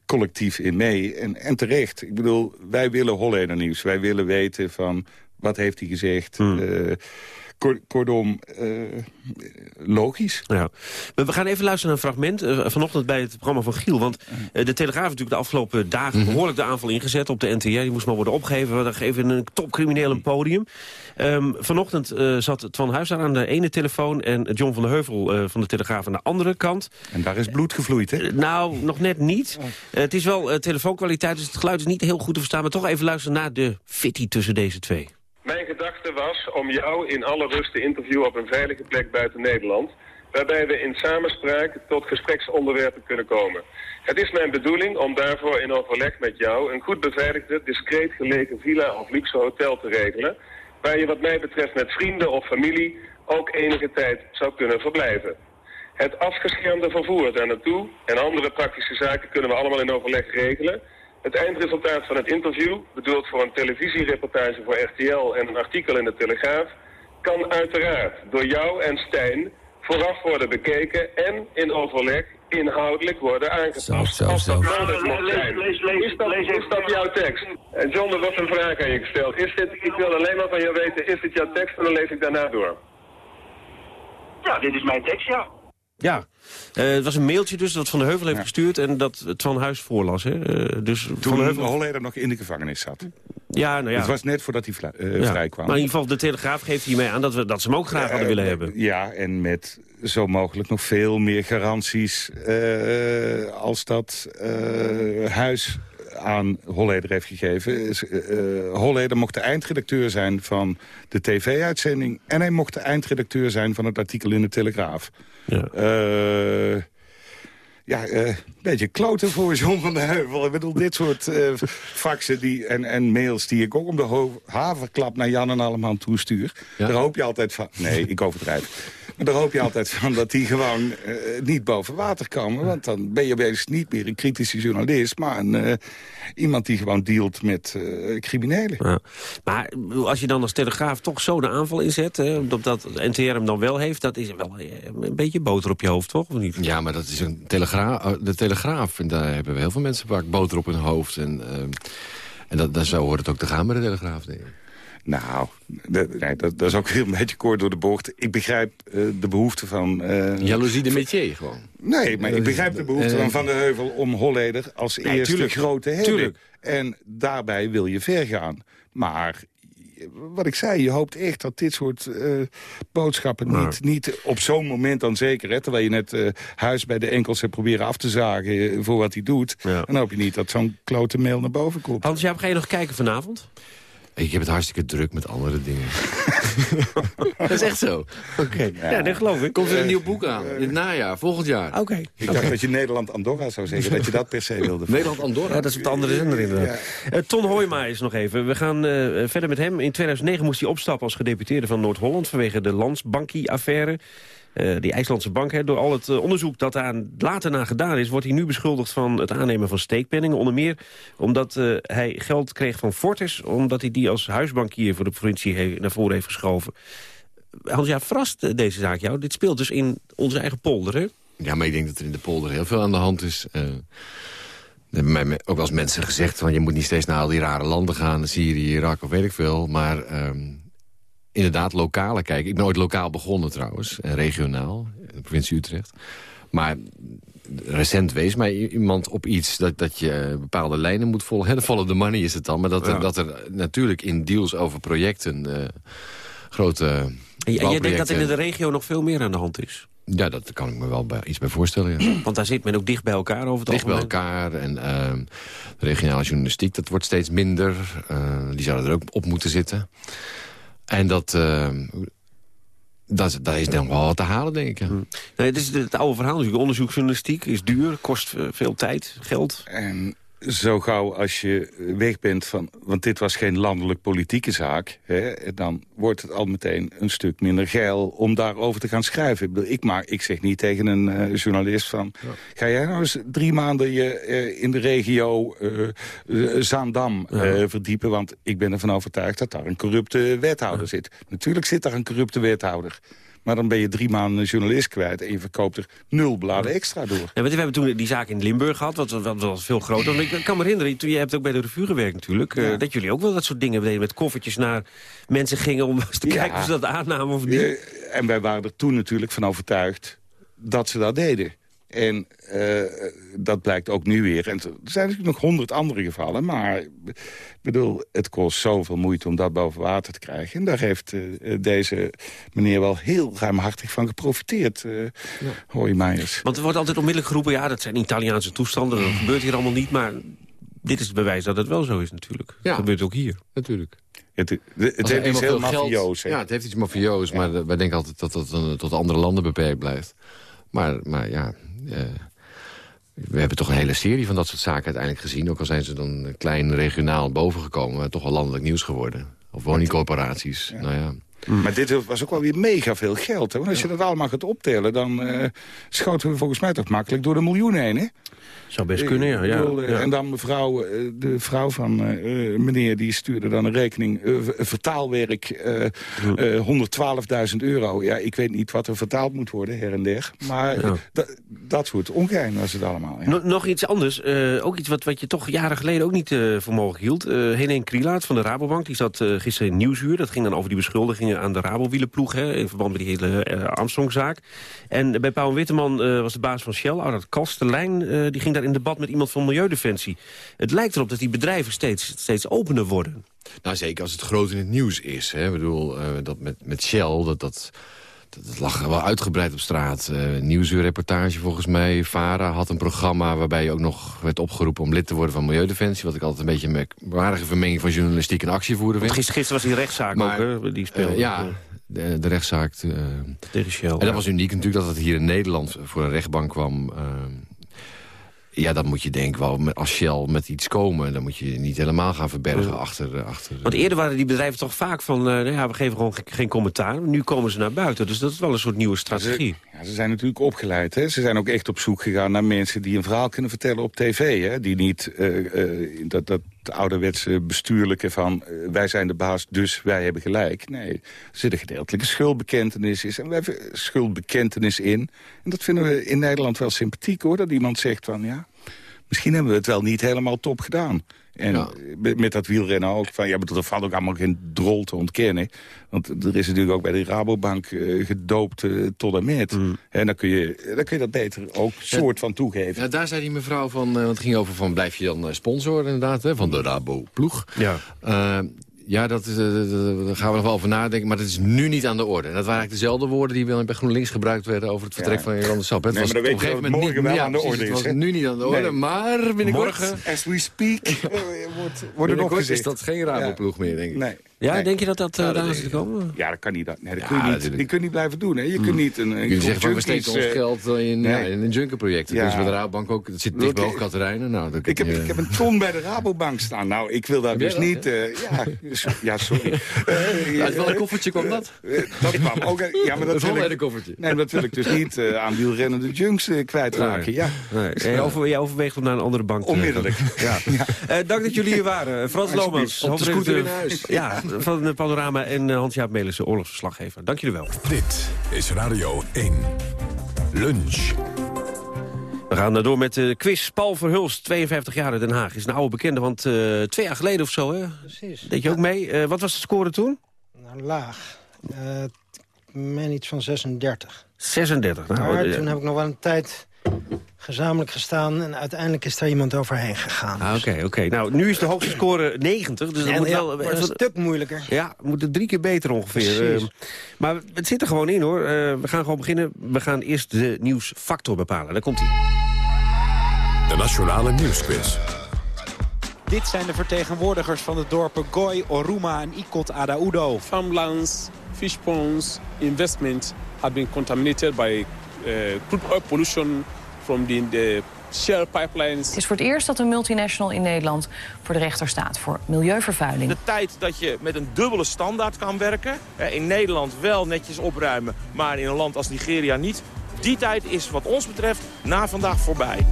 collectief in mee. En, en terecht. Ik bedoel, wij willen Holleder nieuws. Wij willen weten van... wat heeft hij gezegd... Hmm. Eh, kortom, eh, logisch. Ja. We gaan even luisteren naar een fragment eh, vanochtend bij het programma van Giel. Want eh, de Telegraaf heeft natuurlijk de afgelopen dagen behoorlijk de aanval ingezet op de NTR. Die moest maar worden opgegeven. We geven een topcrimineel een podium. Ehm, vanochtend zat Twan Huis aan de ene telefoon en John van der Heuvel van de Telegraaf aan de andere kant. En daar is bloed gevloeid, hè? nou, nog net niet. Eh, het is wel telefoonkwaliteit, dus het geluid is niet heel goed te verstaan. Maar toch even luisteren naar de fitty tussen deze twee. Mijn gedachte was om jou in alle rust te interviewen op een veilige plek buiten Nederland, waarbij we in samenspraak tot gespreksonderwerpen kunnen komen. Het is mijn bedoeling om daarvoor in overleg met jou een goed beveiligde, discreet gelegen villa of luxe hotel te regelen, waar je wat mij betreft met vrienden of familie ook enige tijd zou kunnen verblijven. Het afgeschermde vervoer daar naartoe en andere praktische zaken kunnen we allemaal in overleg regelen. Het eindresultaat van het interview, bedoeld voor een televisiereportage voor RTL en een artikel in de Telegraaf, kan uiteraard door jou en Stijn vooraf worden bekeken en in overleg inhoudelijk worden aangepast. Zo, zo, Als dat nodig zijn. Is dat, is dat jouw tekst? En John, er wordt een vraag aan je gesteld. Is dit, ik wil alleen maar van jou weten, is dit jouw tekst en dan lees ik daarna door. Ja, dit is mijn tekst, ja. Ja, Eh, het was een mailtje dus dat Van der Heuvel heeft gestuurd... en dat het Van Huis voorlas. Hè? Eh, dus Van Toen der Heuvel... Holleder nog in de gevangenis zat. Ja, nou ja. Het was net voordat hij eh, Ja. vrij kwam. Maar in ieder geval, de Telegraaf geeft hiermee aan dat, we, dat ze hem ook graag hadden willen hebben. Ja, en met zo mogelijk nog veel meer garanties als dat huis aan Holleder heeft gegeven. Is, eh, eh, Holleder mocht de eindredacteur zijn van de tv-uitzending... en hij mocht de eindredacteur zijn van het artikel in de Telegraaf. Ja. Eh, ja, een beetje kloten voor John van der Heuvel. Ik bedoel, dit soort eh faxen die, en, en mails die ik ook om de haverklap naar Jan en allemaal toestuur. Daar hoop je altijd van... Nee, ik overdrijf. Maar daar hoop je altijd van dat die gewoon eh, niet boven water komen. Want dan ben je opeens niet meer een kritische journalist... maar een, eh, iemand die gewoon dealt met eh, criminelen. Ja. Maar als je dan als Telegraaf toch zo de aanval inzet... Hè, omdat dat NTR hem dan wel heeft... dat is wel een beetje boter op je hoofd, toch? Of niet? Ja, maar dat is een telegraaf, de Telegraaf. En daar hebben we heel veel mensen vaak boter op hun hoofd. En, en dat, dat, zo hoort het ook te gaan bij de Telegraaf, denk ik. Nou, dat, nee, dat, dat is ook weer een beetje kort door de bocht. Ik begrijp eh, de behoefte van... eh, Jaloezie de métier gewoon. Nee, maar ik begrijp de behoefte Eh, van Van der Heuvel om Holleder als eerste tuurlijk. grote hebben. Tuurlijk. En daarbij wil je ver gaan. Maar wat ik zei, je hoopt echt dat dit soort eh, boodschappen niet, niet op zo'n moment dan zeker... Hè, terwijl je net eh, huis bij de enkels hebt proberen af te zagen voor wat hij doet... dan hoop je niet dat zo'n klote mail naar boven komt. Hans, jij ga je nog kijken vanavond? Ik heb het hartstikke druk met andere dingen. *laughs* dat is echt zo. Oké, ja. dat geloof ik. Komt er een nieuw boek aan, in het najaar, volgend jaar. Oké. Ik dacht dat je Nederland-Andorra zou zeggen, dat je dat per se wilde. Nederland-Andorra? Ja, dat is op de andere zender inderdaad. Uh, Ton Hoijma is nog even. We gaan uh, verder met hem. In 2009 moest hij opstappen als gedeputeerde van Noord-Holland... vanwege de Landsbankie-affaire. Uh, die IJslandse bank, door al het uh, onderzoek dat daar later naar gedaan is... wordt hij nu beschuldigd van het aannemen van steekpenningen. Onder meer omdat uh, hij geld kreeg van Fortis... omdat hij die als huisbankier voor de provincie naar voren heeft geschoven. Hans, ja, verrast deze zaak jou? Dit speelt dus in onze eigen polder, hè? Ja, maar ik denk dat er in de polder heel veel aan de hand is. Uh, hebben mij ook wel eens mensen gezegd... van je moet niet steeds naar al die rare landen gaan... Syrië, Irak of weet ik veel. Maar um, inderdaad lokale kijken. Ik ben ooit lokaal begonnen trouwens, en regionaal, in de provincie Utrecht. Maar recent wees mij iemand op iets dat, dat je bepaalde lijnen moet volgen. De follow the money is het dan. Maar dat, er, dat er natuurlijk in deals over projecten uh, grote En jij denkt dat er in de regio nog veel meer aan de hand is? Ja, dat kan ik me wel bij, iets bij voorstellen. Ja. *clears throat* Want daar zit men ook dicht bij elkaar over het Dicht bij elkaar. En uh, de regionale journalistiek, dat wordt steeds minder. Uh, die zouden er ook op moeten zitten. En dat, uh, dat, dat is nog wel wat te halen, denk ik. Ja. Nee, het is het oude verhaal natuurlijk. Onderzoeksjournalistiek is duur, kost veel tijd, geld. En zo gauw als je weg bent van... want dit was geen landelijk politieke zaak... Hè, dan wordt het al meteen een stuk minder geil om daarover te gaan schrijven. Ik, bedoel, ik, maar, ik zeg niet tegen een uh, journalist van... Ja. ga jij nou eens drie maanden je uh, in de regio uh, Zaandam ja. verdiepen... want ik ben ervan overtuigd dat daar een corrupte wethouder zit. Natuurlijk zit daar een corrupte wethouder... Maar dan ben je drie maanden journalist kwijt... en je verkoopt er nul bladen extra door. Ja, we hebben toen die zaak in Limburg gehad, wat, wat was veel groter. Ik kan me herinneren, toen je hebt ook bij de revue gewerkt natuurlijk... Ja. Uh, dat jullie ook wel dat soort dingen deden met koffertjes naar mensen gingen... om *laughs* eens te ja. kijken of ze dat aannamen of niet. Ja, en wij waren er toen natuurlijk van overtuigd dat ze dat deden. En uh, dat blijkt ook nu weer. En er zijn natuurlijk nog honderd andere gevallen. Maar ik bedoel, het kost zoveel moeite om dat boven water te krijgen. En daar heeft uh, deze meneer wel heel ruimhartig van geprofiteerd. Uh, ja. Meijers. Want er wordt altijd onmiddellijk geroepen... ja, dat zijn Italiaanse toestanden, dat gebeurt hier allemaal niet. Maar dit is het bewijs dat het wel zo is natuurlijk. Ja. Dat gebeurt ook hier. Natuurlijk. Het, het, het heeft iets heel mafioos. Ja, het heeft iets mafioos. Ja. Maar wij denken altijd dat dat tot andere landen beperkt blijft. Maar, maar ja... Uh, we hebben toch een hele serie van dat soort zaken uiteindelijk gezien. Ook al zijn ze dan klein regionaal bovengekomen... maar toch wel landelijk nieuws geworden. Of woningcorporaties. Ja. Nou ja. Maar dit was ook wel weer mega veel geld. Hè? Want als je dat allemaal gaat optellen... dan uh, schoten we volgens mij toch makkelijk door de miljoen heen. Hè? Zou best kunnen, ja. ja, bedoel, ja. En dan mevrouw, de vrouw van uh, meneer, die stuurde dan een rekening... Uh, vertaalwerk, uh, 112.000 euro. Ja, ik weet niet wat er vertaald moet worden, her en der. Maar ja. dat soort ongeheim was het allemaal. Nog, iets anders. ook iets wat, wat je toch jaren geleden ook niet voor mogelijk hield. Helene Krielaert van de Rabobank, die zat gisteren in Nieuwsuur. Dat ging dan over die beschuldigingen aan de Rabowielenploeg... Hè, in verband met die hele Armstrongzaak. En bij Pauw Witteman was de baas van Shell, Arnold Kastelein... die ging daar in debat met iemand van Milieudefensie. Het lijkt erop dat die bedrijven steeds, steeds opener worden. Nou, zeker als het groot in het nieuws is. Hè. Ik bedoel, uh, dat met, met Shell, dat, dat, dat, dat, lag wel uitgebreid op straat. Uh, Nieuwsuurreportage volgens mij. VARA had een programma waarbij je ook nog werd opgeroepen... om lid te worden van Milieudefensie. Wat ik altijd een beetje een merkwaardige vermenging van journalistiek en actievoeren vind. Gisteren, gisteren was die rechtszaak maar, ook, hè, die speelde. Uh, ja, de, de rechtszaak. Tegen Shell. En dat ja. was uniek natuurlijk dat het hier in Nederland voor een rechtbank kwam... Ja, dan moet je denk wel als Shell met iets komen. Dan moet je niet helemaal gaan verbergen ja. achter, achter... Want eerder waren die bedrijven toch vaak van... Uh, nou ja, we geven gewoon ge geen commentaar. Nu komen ze naar buiten. Dus dat is wel een soort nieuwe strategie. Ze, ja, ze zijn natuurlijk opgeleid. Hè? Ze zijn ook echt op zoek gegaan naar mensen die een verhaal kunnen vertellen op tv. Hè? Die niet uh, uh, dat, dat ouderwetse bestuurlijke van... wij zijn de baas, dus wij hebben gelijk. Nee, er zit een gedeeltelijke schuldbekentenis is. En wij hebben schuldbekentenis in. En dat vinden we in Nederland wel sympathiek, hoor. Dat iemand zegt van, ja, misschien hebben we het wel niet helemaal top gedaan. En ja. met dat wielrennen ook. Van, ja, bedoel, er valt ook allemaal geen drol te ontkennen. Want er is natuurlijk ook bij de Rabobank uh, gedoopt uh, tot en met. Mm. En dan kun, je, dan kun je dat beter ook soort ja, van toegeven. Ja, daar zei die mevrouw van, uh, want het ging over van blijf je dan sponsor inderdaad, hè, van de Rabo-ploeg. Ja. Ja, dat, eh, dat- daar gaan we nog wel over nadenken. Maar dat is nu niet aan de orde. En dat waren eigenlijk dezelfde woorden die wel bij GroenLinks gebruikt werden... over het vertrek Ja. van Jolande Sap. Het Nee, was maar dan op weet een gegeven moment het morgen niet, wel aan de precies, orde Het is, was hè? nu niet aan de orde, Nee. maar binnenkort... Morgen, as we speak, *laughs* wordt, wordt er nog gezegd. is dat geen Raboploeg meer, denk ik. Nee. Ja, Nee. denk je dat dat uh, dat daar ik. te komen? Ja, dat kan niet. Dat, nee, dat Ja, kun je niet, die kun je niet blijven doen. Hè. Je kunt niet een, een zeggen van, we steken ons eh, geld in, ja, nee. in een junkerproject. Dat Ja. is bij de Rabobank ook. Dat zit dicht bij. Hoogkaterijnen. Nou, dat Ik heb, je- ik heb een ton bij de Rabobank staan. Nou, ik wil daar dus dat, niet... eh, ja, dus- ja, sorry. Eh, Uit welk koffertje kwam dat? eh, dat kwam ook... Ja, maar dat wil ik, Holleder-koffertje. nee, maar dat wil ik dus niet eh, aan wielrennende junks eh, kwijtraken. Ja. Nee. Jij, over, jij overweegt om naar een andere bank te Onmiddellijk. gaan. *laughs* Ja. Eh, dank dat jullie hier waren. Frans Lomans, Op de scooter in huis. Ja, van het Panorama en eh, Hans-Jaap Melissen, oorlogsverslaggever. Dank jullie wel. Dit is Radio 1. Lunch. We gaan door met de quiz. Paul Verhulst, 52 jaar uit Den Haag. Is een oude bekende, want eh, twee jaar geleden of zo, hè? Precies. Deed je ook mee? Eh, wat was de score toen? Nou, laag. Eh, ik meen iets van 36. 36. Nou, maar toen heb ik nog wel een tijd gezamenlijk gestaan... en uiteindelijk is daar iemand overheen gegaan. Ah, Oké, oké. Nou, nu is de hoogste score 90. Dus dat En moet ja, wel... wordt een stuk moeilijker. Ja, we moeten drie keer beter ongeveer. Precies. Eh, maar het zit er gewoon in, hoor. Eh, we gaan gewoon beginnen. We gaan eerst de nieuwsfactor bepalen. Daar komt hij. De Nationale Nieuwsquiz. Dit zijn de vertegenwoordigers van de dorpen Goy, Oruma en Ikot Adaudo. farmlands, fish ponds, investment have been contaminated by uh, crude oil pollution from the, the Shell pipelines. Het is voor het eerst dat een multinational in Nederland voor de rechter staat voor milieuvervuiling. De tijd dat je met een dubbele standaard kan werken. In Nederland wel netjes opruimen, maar in een land als Nigeria niet. Die tijd is wat ons betreft na vandaag voorbij.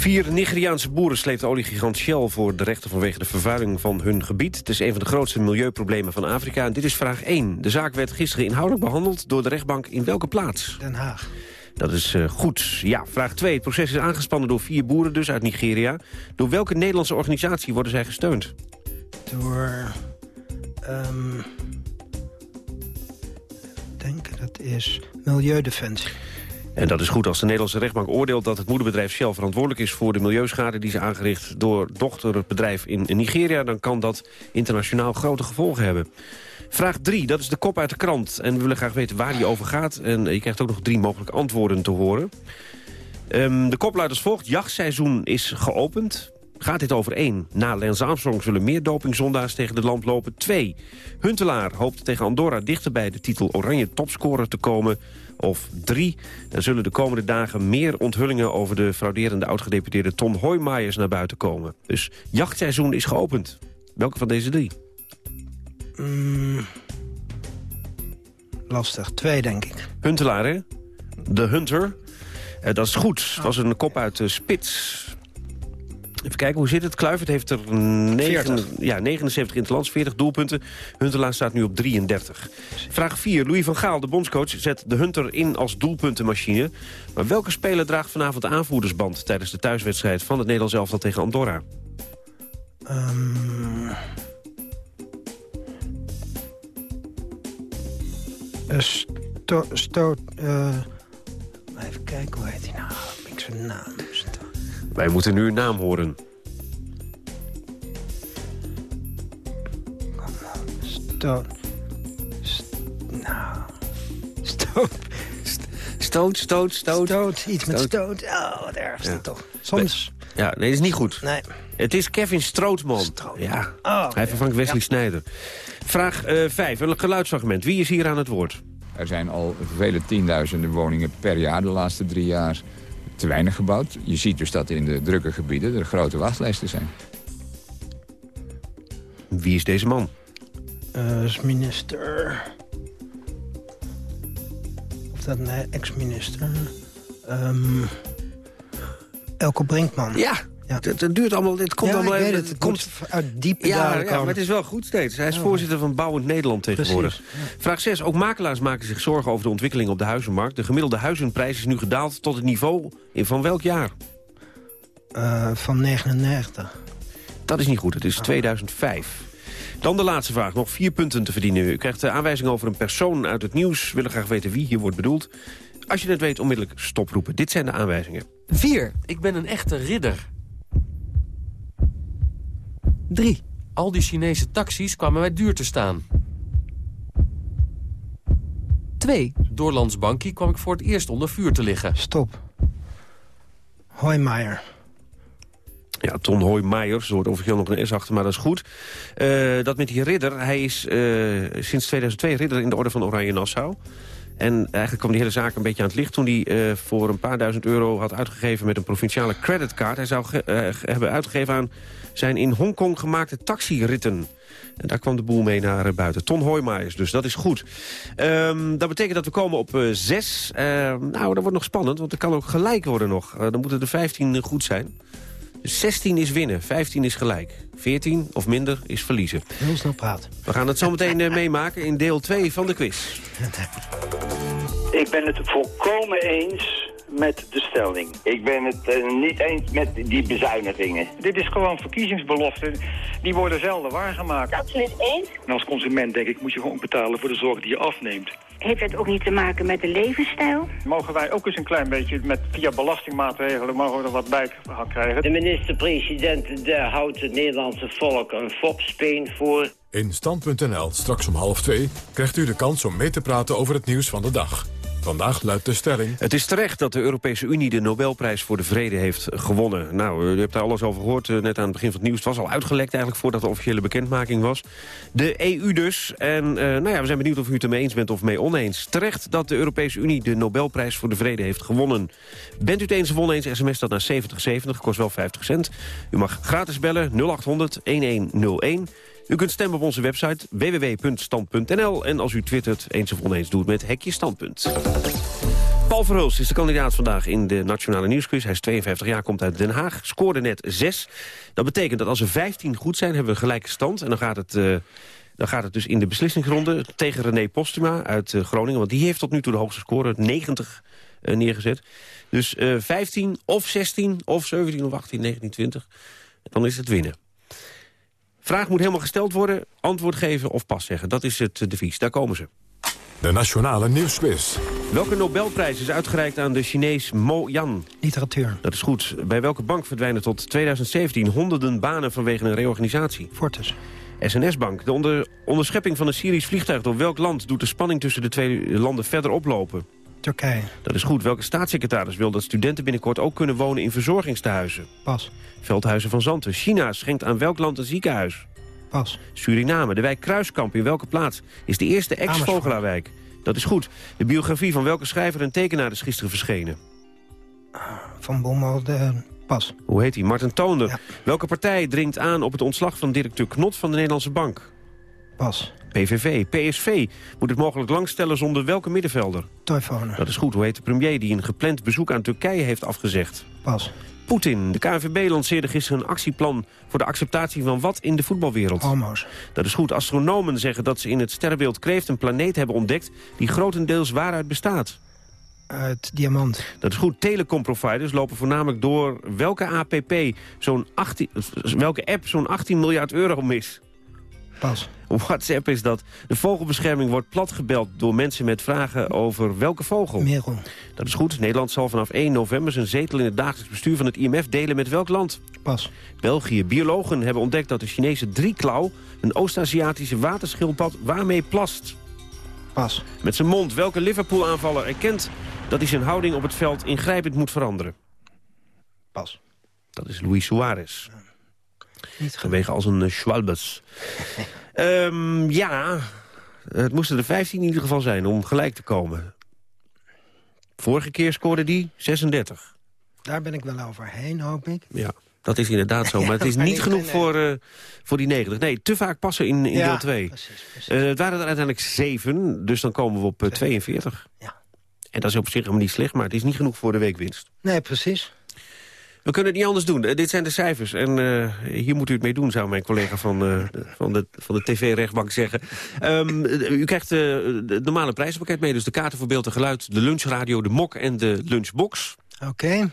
Vier Nigeriaanse boeren sleept oliegigant Shell voor de rechter vanwege de vervuiling van hun gebied. Het is een van de grootste milieuproblemen van Afrika. En dit is vraag 1. De zaak werd gisteren inhoudelijk behandeld door de rechtbank in welke plaats? Den Haag. Dat is eh, goed. Ja, vraag 2. Het proces is aangespannen door vier boeren dus uit Nigeria. Door welke Nederlandse organisatie worden zij gesteund? Door... ehm ik denk dat is Milieudefensie. En dat is goed als de Nederlandse rechtbank oordeelt dat het moederbedrijf Shell verantwoordelijk is voor de milieuschade die ze aangericht door dochterbedrijf in Nigeria. Dan kan dat internationaal grote gevolgen hebben. Vraag 3, dat is de kop uit de krant. En we willen graag weten waar die over gaat. En je krijgt ook nog drie mogelijke antwoorden te horen. Ehm, de kop luidt als volgt. Jachtseizoen is geopend. Gaat dit over 1? Na Lance Armstrong zullen meer dopingzondaars tegen de lamp lopen. 2. Huntelaar hoopt tegen Andorra dichter bij de titel Oranje topscorer te komen. Of 3. Er zullen de komende dagen meer onthullingen over de frauderende oud-gedeputeerde Ton Hoijmaiers naar buiten komen. Dus jachtseizoen is geopend. Welke van deze drie? Mm, lastig. Twee, denk ik. Huntelaar, hè? De Hunter. Eh, dat is goed. Het was een kop uit de spits. Even kijken, hoe zit het? Kluivert heeft er 9, 40. ja, 79 in het land, 40 doelpunten. Huntelaar staat nu op 33. Vraag 4. Louis van Gaal, de bondscoach, zet de Hunter in als doelpuntenmachine. Maar welke speler draagt vanavond de aanvoerdersband... tijdens de thuiswedstrijd van het Nederlands elftal tegen Andorra? Sto, sto, eh, even kijken, hoe heet hij nou? Ik zijn naam? Wij moeten nu een naam horen. Sto, st, nou, stoot. Stoot, stoot, stoot. Stoot, iets met Stoot. stoot. Oh, wat erg is Ja. dat toch. Soms... Ja, nee, dat is niet goed. Nee. Het is Kevin Strootman. Ja, Oh, hij vervangt Wesley Snijder. Vraag 5, een geluidsfragment. Wie is hier aan het woord? Er zijn al vele tienduizenden woningen per jaar de laatste drie jaar te weinig gebouwd. Je ziet dus dat in de drukke gebieden er grote wachtlijsten zijn. Wie is deze man? Eh, is minister... Of dat nee, ex-minister... Ehm Elko Brinkman. Ja, Het, het duurt allemaal, dit komt Ja, allemaal ik weet even- het. Het komt uit diepe ja, ja, maar het is wel goed steeds. Hij is Ja. voorzitter van Bouwend Nederland tegenwoordig. Vraag 6. Ook makelaars maken zich zorgen over de ontwikkeling op de huizenmarkt. De gemiddelde huizenprijs is nu gedaald tot het niveau in van welk jaar? Eh, van 99. Dat is niet goed, het is 2005. Dan de laatste vraag, nog vier punten te verdienen. U krijgt de aanwijzing over een persoon uit het nieuws. We willen graag weten wie hier wordt bedoeld. Als je het weet, onmiddellijk stoproepen. Dit zijn de aanwijzingen. 4. Ik ben een echte ridder. 3. Al die Chinese taxis kwamen mij duur te staan. 2. Door Landsbankie kwam ik voor het eerst onder vuur te liggen. Stop. Hoijmaier. Ja, Ton Hoijmaier, er wordt officieel nog een S achter, maar dat is goed. Eh, dat met die ridder, hij is eh, sinds 2002 ridder in de orde van Oranje Nassau. En eigenlijk kwam die hele zaak een beetje aan het licht... toen hij eh, voor een paar duizend euro had uitgegeven met een provinciale creditcard. Hij zou eh, hebben uitgegeven aan zijn in Hongkong gemaakte taxiritten. En daar kwam de boel mee naar eh, buiten. Ton Hoijmaijers, dus dat is goed. Ehm, dat betekent dat we komen op zes. Ehm, nou, dat wordt nog spannend, want er kan ook gelijk worden nog. Dan moeten er 15 goed zijn. Dus 16 is winnen, 15 is gelijk. 14 of minder is verliezen. Heel snel praten. We gaan het zo meteen eh, meemaken in deel 2 van de quiz. *laughs* Ik ben het volkomen eens met de stelling. Ik ben het eh, niet eens met die bezuinigingen. Dit is gewoon verkiezingsbeloften. Die worden zelden waargemaakt. Absoluut eens. En als consument denk ik moet je gewoon betalen voor de zorg die je afneemt. Heeft het ook niet te maken met de levensstijl? Mogen wij ook eens een klein beetje met via belastingmaatregelen mogen we er wat bij gaan krijgen? De minister-president de houdt het Nederlandse volk een fopspeen voor. In Stand.nl, straks om half twee, krijgt u de kans om mee te praten over het nieuws van de dag. Vandaag luidt de stelling... Het is terecht dat de Europese Unie de Nobelprijs voor de Vrede heeft gewonnen. Nou, u hebt daar alles over gehoord, eh, net aan het begin van het nieuws. Het was al uitgelekt eigenlijk voordat de officiële bekendmaking was. De EU dus. En eh, nou ja, we zijn benieuwd of u het ermee eens bent of mee oneens. Terecht dat de Europese Unie de Nobelprijs voor de Vrede heeft gewonnen. Bent u het eens of oneens, sms dat naar 7070, kost wel 50 cent. U mag gratis bellen 0800 1101. U kunt stemmen op onze website www.stand.nl. En als u twittert eens of oneens, doe het met hekje standpunt. Paul Verhulst is de kandidaat vandaag in de Nationale Nieuwsquiz. Hij is 52 jaar, komt uit Den Haag, scoorde net 6. Dat betekent dat als er 15 goed zijn, hebben we gelijke stand. En dan gaat het... eh, dan gaat het dus in de beslissingsronde tegen René Postuma uit eh, Groningen. Want die heeft tot nu toe de hoogste score, 90 eh, neergezet. Dus eh 15 of 16 of 17 of 18, 19, 20. Dan is het winnen. Vraag moet helemaal gesteld worden. Antwoord geven of pas zeggen. Dat is het devies. Daar komen ze. De Nationale Nieuwsquiz. Welke Nobelprijs is uitgereikt aan de Chinees Mo Yan? Literatuur. Dat is goed. Bij welke bank verdwijnen tot 2017 honderden banen vanwege een reorganisatie? Fortis. SNS-bank. De onder, onderschepping van een Syrisch vliegtuig door welk land doet de spanning tussen de twee landen verder oplopen? Turkije. Dat is goed. Welke staatssecretaris wil dat studenten binnenkort ook kunnen wonen in verzorgingstehuizen? Pas. Veldhuizen van Zanten. China schenkt aan welk land een ziekenhuis? Pas. Suriname. De wijk Kruiskamp in welke plaats is de eerste ex-Vogelaarwijk? Dat is goed. De biografie van welke schrijver en tekenaar is gisteren verschenen? Van Bommel, de pas. Hoe heet hij? Martin Toonder. Welke partij dringt aan op het ontslag van directeur Knot van de Nederlandse Bank? Pas. PVV. PSV moet het mogelijk langstellen zonder welke middenvelder? Toivonen. Dat is goed. Hoe heet de premier die een gepland bezoek aan Turkije heeft afgezegd? Pas. Poetin. De KNVB lanceerde gisteren een actieplan voor de acceptatie van wat in de voetbalwereld? Homo's. Dat is goed. Astronomen zeggen dat ze in het sterrenbeeld Kreeft een planeet hebben ontdekt die grotendeels waaruit bestaat. Uit diamant. Dat is goed. Telecomproviders lopen voornamelijk door welke APP zo'n 18, welke app zo'n 18 miljard euro mis. Pas. WhatsApp is dat. De vogelbescherming wordt platgebeld door mensen met vragen over welke vogel. Merel. Dat is goed. Nederland zal vanaf 1 november zijn zetel in het dagelijks bestuur van het IMF delen met welk land? Pas. België. Biologen hebben ontdekt dat de Chinese drieklauw, een Oost-Aziatische waterschildpad, waarmee plast. Pas. Met zijn mond. Welke Liverpool-aanvaller erkent dat hij zijn houding op het veld ingrijpend moet veranderen? Pas. Dat is Luis Suarez. Vanwege als een uh, Schwalbes. *laughs* Ehm, ja, het moesten er 15 in ieder geval zijn om gelijk te komen. Vorige keer scoorde die 36. Daar ben ik wel overheen, hoop ik. Ja, dat is inderdaad zo. *laughs* Maar het is niet genoeg voor, eh, voor die 90. Nee, te vaak passen in, in Ja, deel 2. precies, het waren er uiteindelijk 7, dus dan komen we op eh, 42. Ja. En dat is op zich helemaal niet slecht, maar het is niet genoeg voor de weekwinst. Nee, precies. We kunnen het niet anders doen. Eh, dit zijn de cijfers. En eh, hier moet u het mee doen, zou mijn collega van, eh, de- van de, van de TV-rechtbank zeggen. Ehm, eh, u krijgt eh, het normale prijzenpakket mee. Dus de kaarten voor beeld en geluid, de lunchradio, de mok en de lunchbox. Oké.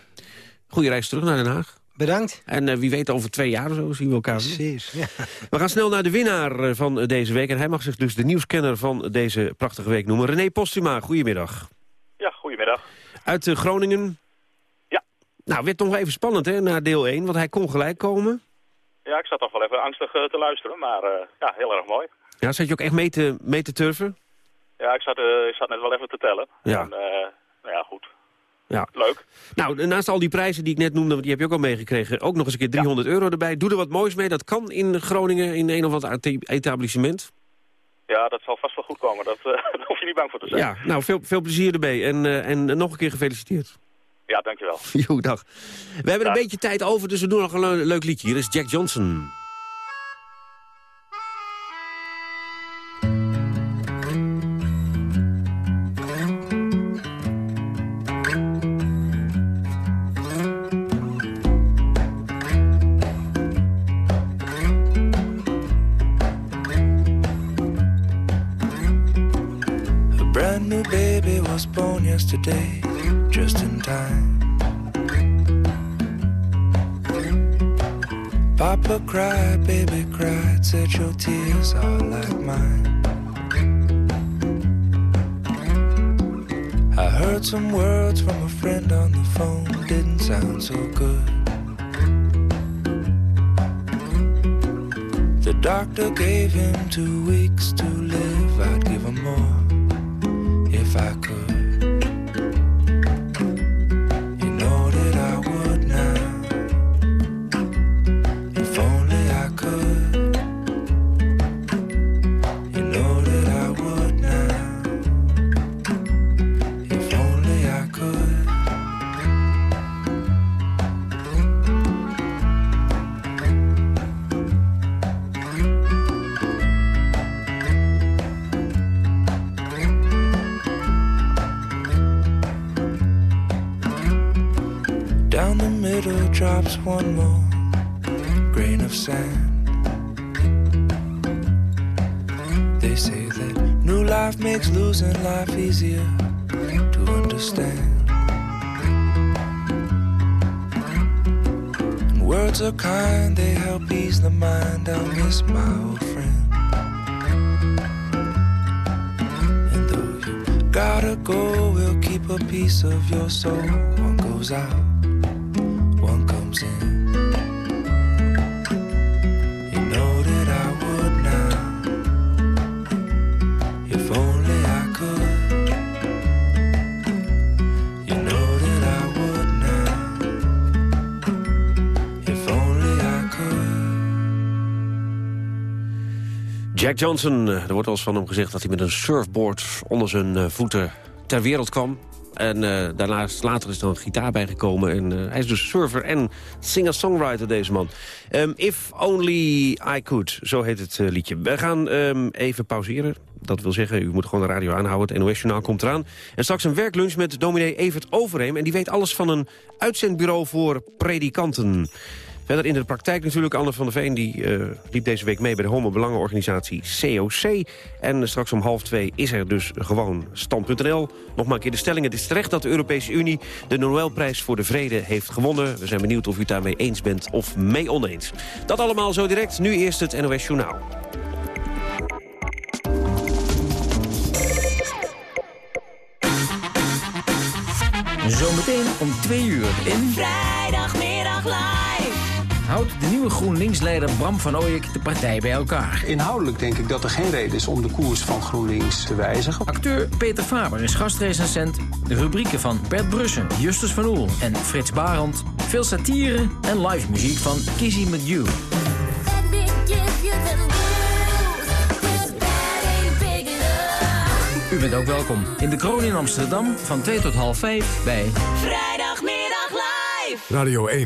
Goeie reis terug naar Den Haag. Bedankt. En eh, wie weet, over twee jaar of zo zien we elkaar weer. Precies. Ja. We gaan snel naar de winnaar eh, van eh, deze week. En hij mag zich dus de nieuwskenner van deze prachtige week noemen. René Postuma, goedemiddag. Ja, goedemiddag. Uit eh, Groningen. Nou, werd nog even spannend hè, na deel 1, want hij kon gelijk komen. Ja, ik zat toch wel even angstig eh, te luisteren, maar eh, ja, heel erg mooi. Ja, zat je ook echt mee te, mee te turven? Ja, ik zat, eh, ik zat net wel even te tellen. Ja. En, nou ja, goed. Ja. Leuk. Nou, die al die prijzen die ik net noemde, die heb je ook al meegekregen. Ook nog eens een keer 300 euro erbij. Doe er wat moois mee. Dat kan in Groningen in een of ander etablissement. Ja, dat zal vast wel goed komen. Dat, *laughs* daar hoef je niet bang voor te zijn. Ja, nou, veel, veel plezier erbij. En, en nog een keer gefeliciteerd. Ja, dankjewel. *laughs* Jo, dag. We hebben een beetje tijd over, dus we doen nog een le- leuk liedje. Hier is Jack Johnson. A brand new baby was born yesterday, just in time. Papa cried, baby cried, said your tears are like mine. I heard some words from a friend on the phone, didn't sound so good. The doctor gave him two weeks to live, I'd give him more if I could. Jack Johnson, eh, er wordt al eens van hem gezegd dat hij met een surfboard onder zijn eh, voeten ter wereld kwam. En eh, daarnaast later is er een gitaar bijgekomen. En hij is dus surfer en singer-songwriter, deze man. Ehm, If Only I Could, zo heet het liedje. We gaan ehm, even pauzeren. Dat wil zeggen, u moet gewoon de radio aanhouden. Het NOS-journaal komt eraan. En straks een werklunch met dominee Evert Overheem. En die weet alles van een uitzendbureau voor predikanten. Verder in de praktijk natuurlijk. Anne van der Veen die, eh, liep deze week mee bij de homo-belangenorganisatie COC. En straks om half twee is er dus gewoon stand.nl. Nog maar een keer de stelling. Het is terecht dat de Europese Unie de Nobelprijs voor de Vrede heeft gewonnen. We zijn benieuwd of u het daarmee eens bent of mee oneens. Dat allemaal zo direct. Nu eerst het NOS Journaal. Zometeen om twee uur in... Vrijdagmiddag live. Houdt de nieuwe GroenLinks-leider Bram van Ooyek de partij bij elkaar. Inhoudelijk denk ik dat er geen reden is om de koers van GroenLinks te wijzigen. Acteur Peter Faber is gastrecensent. De rubrieken van Bert Brussen, Justus van Oel en Frits Barend. Veel satire en live muziek van Kizzy McHugh. U bent ook welkom in de Kroon in Amsterdam van 2 tot half 5 bij Vrijdagmiddag live. Radio 1,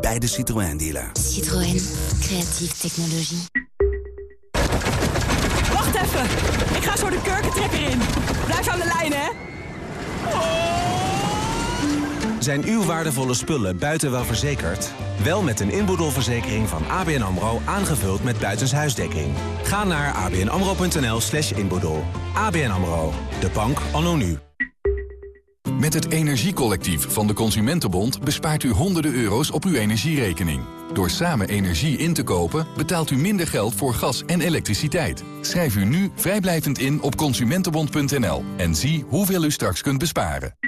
bij de Citroën dealer. Citroën, creatieve technologie. Wacht even! Ik ga zo de kurkentrekker in. Blijf aan de lijn, hè? Zijn uw waardevolle spullen buiten wel verzekerd? Wel met een inboedelverzekering van ABN AMRO aangevuld met buitenshuisdekking. Ga naar abnamro.nl slash inboedel. ABN AMRO, de bank anno nu. Met het Energiecollectief van de Consumentenbond bespaart u honderden euro's op uw energierekening. Door samen energie in te kopen betaalt u minder geld voor gas en elektriciteit. Schrijf u nu vrijblijvend in op consumentenbond.nl en zie hoeveel u straks kunt besparen.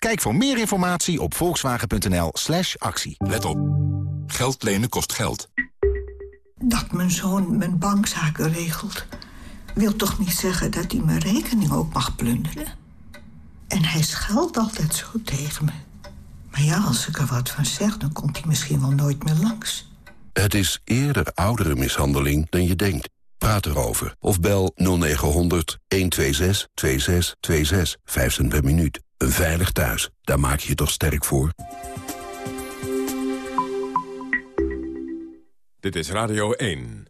Kijk voor meer informatie op volkswagen.nl slash actie. Let op. Geld lenen kost geld. Dat mijn zoon mijn bankzaken regelt... wil toch niet zeggen dat hij mijn rekening ook mag plunderen? En hij scheldt altijd zo tegen me. Maar ja, als ik er wat van zeg, dan komt hij misschien wel nooit meer langs. Het is eerder oudere mishandeling dan je denkt. Praat erover of bel 0900 126 2626. 5 cent per minuut. Een veilig thuis, daar maak je je toch sterk voor? Dit is Radio 1.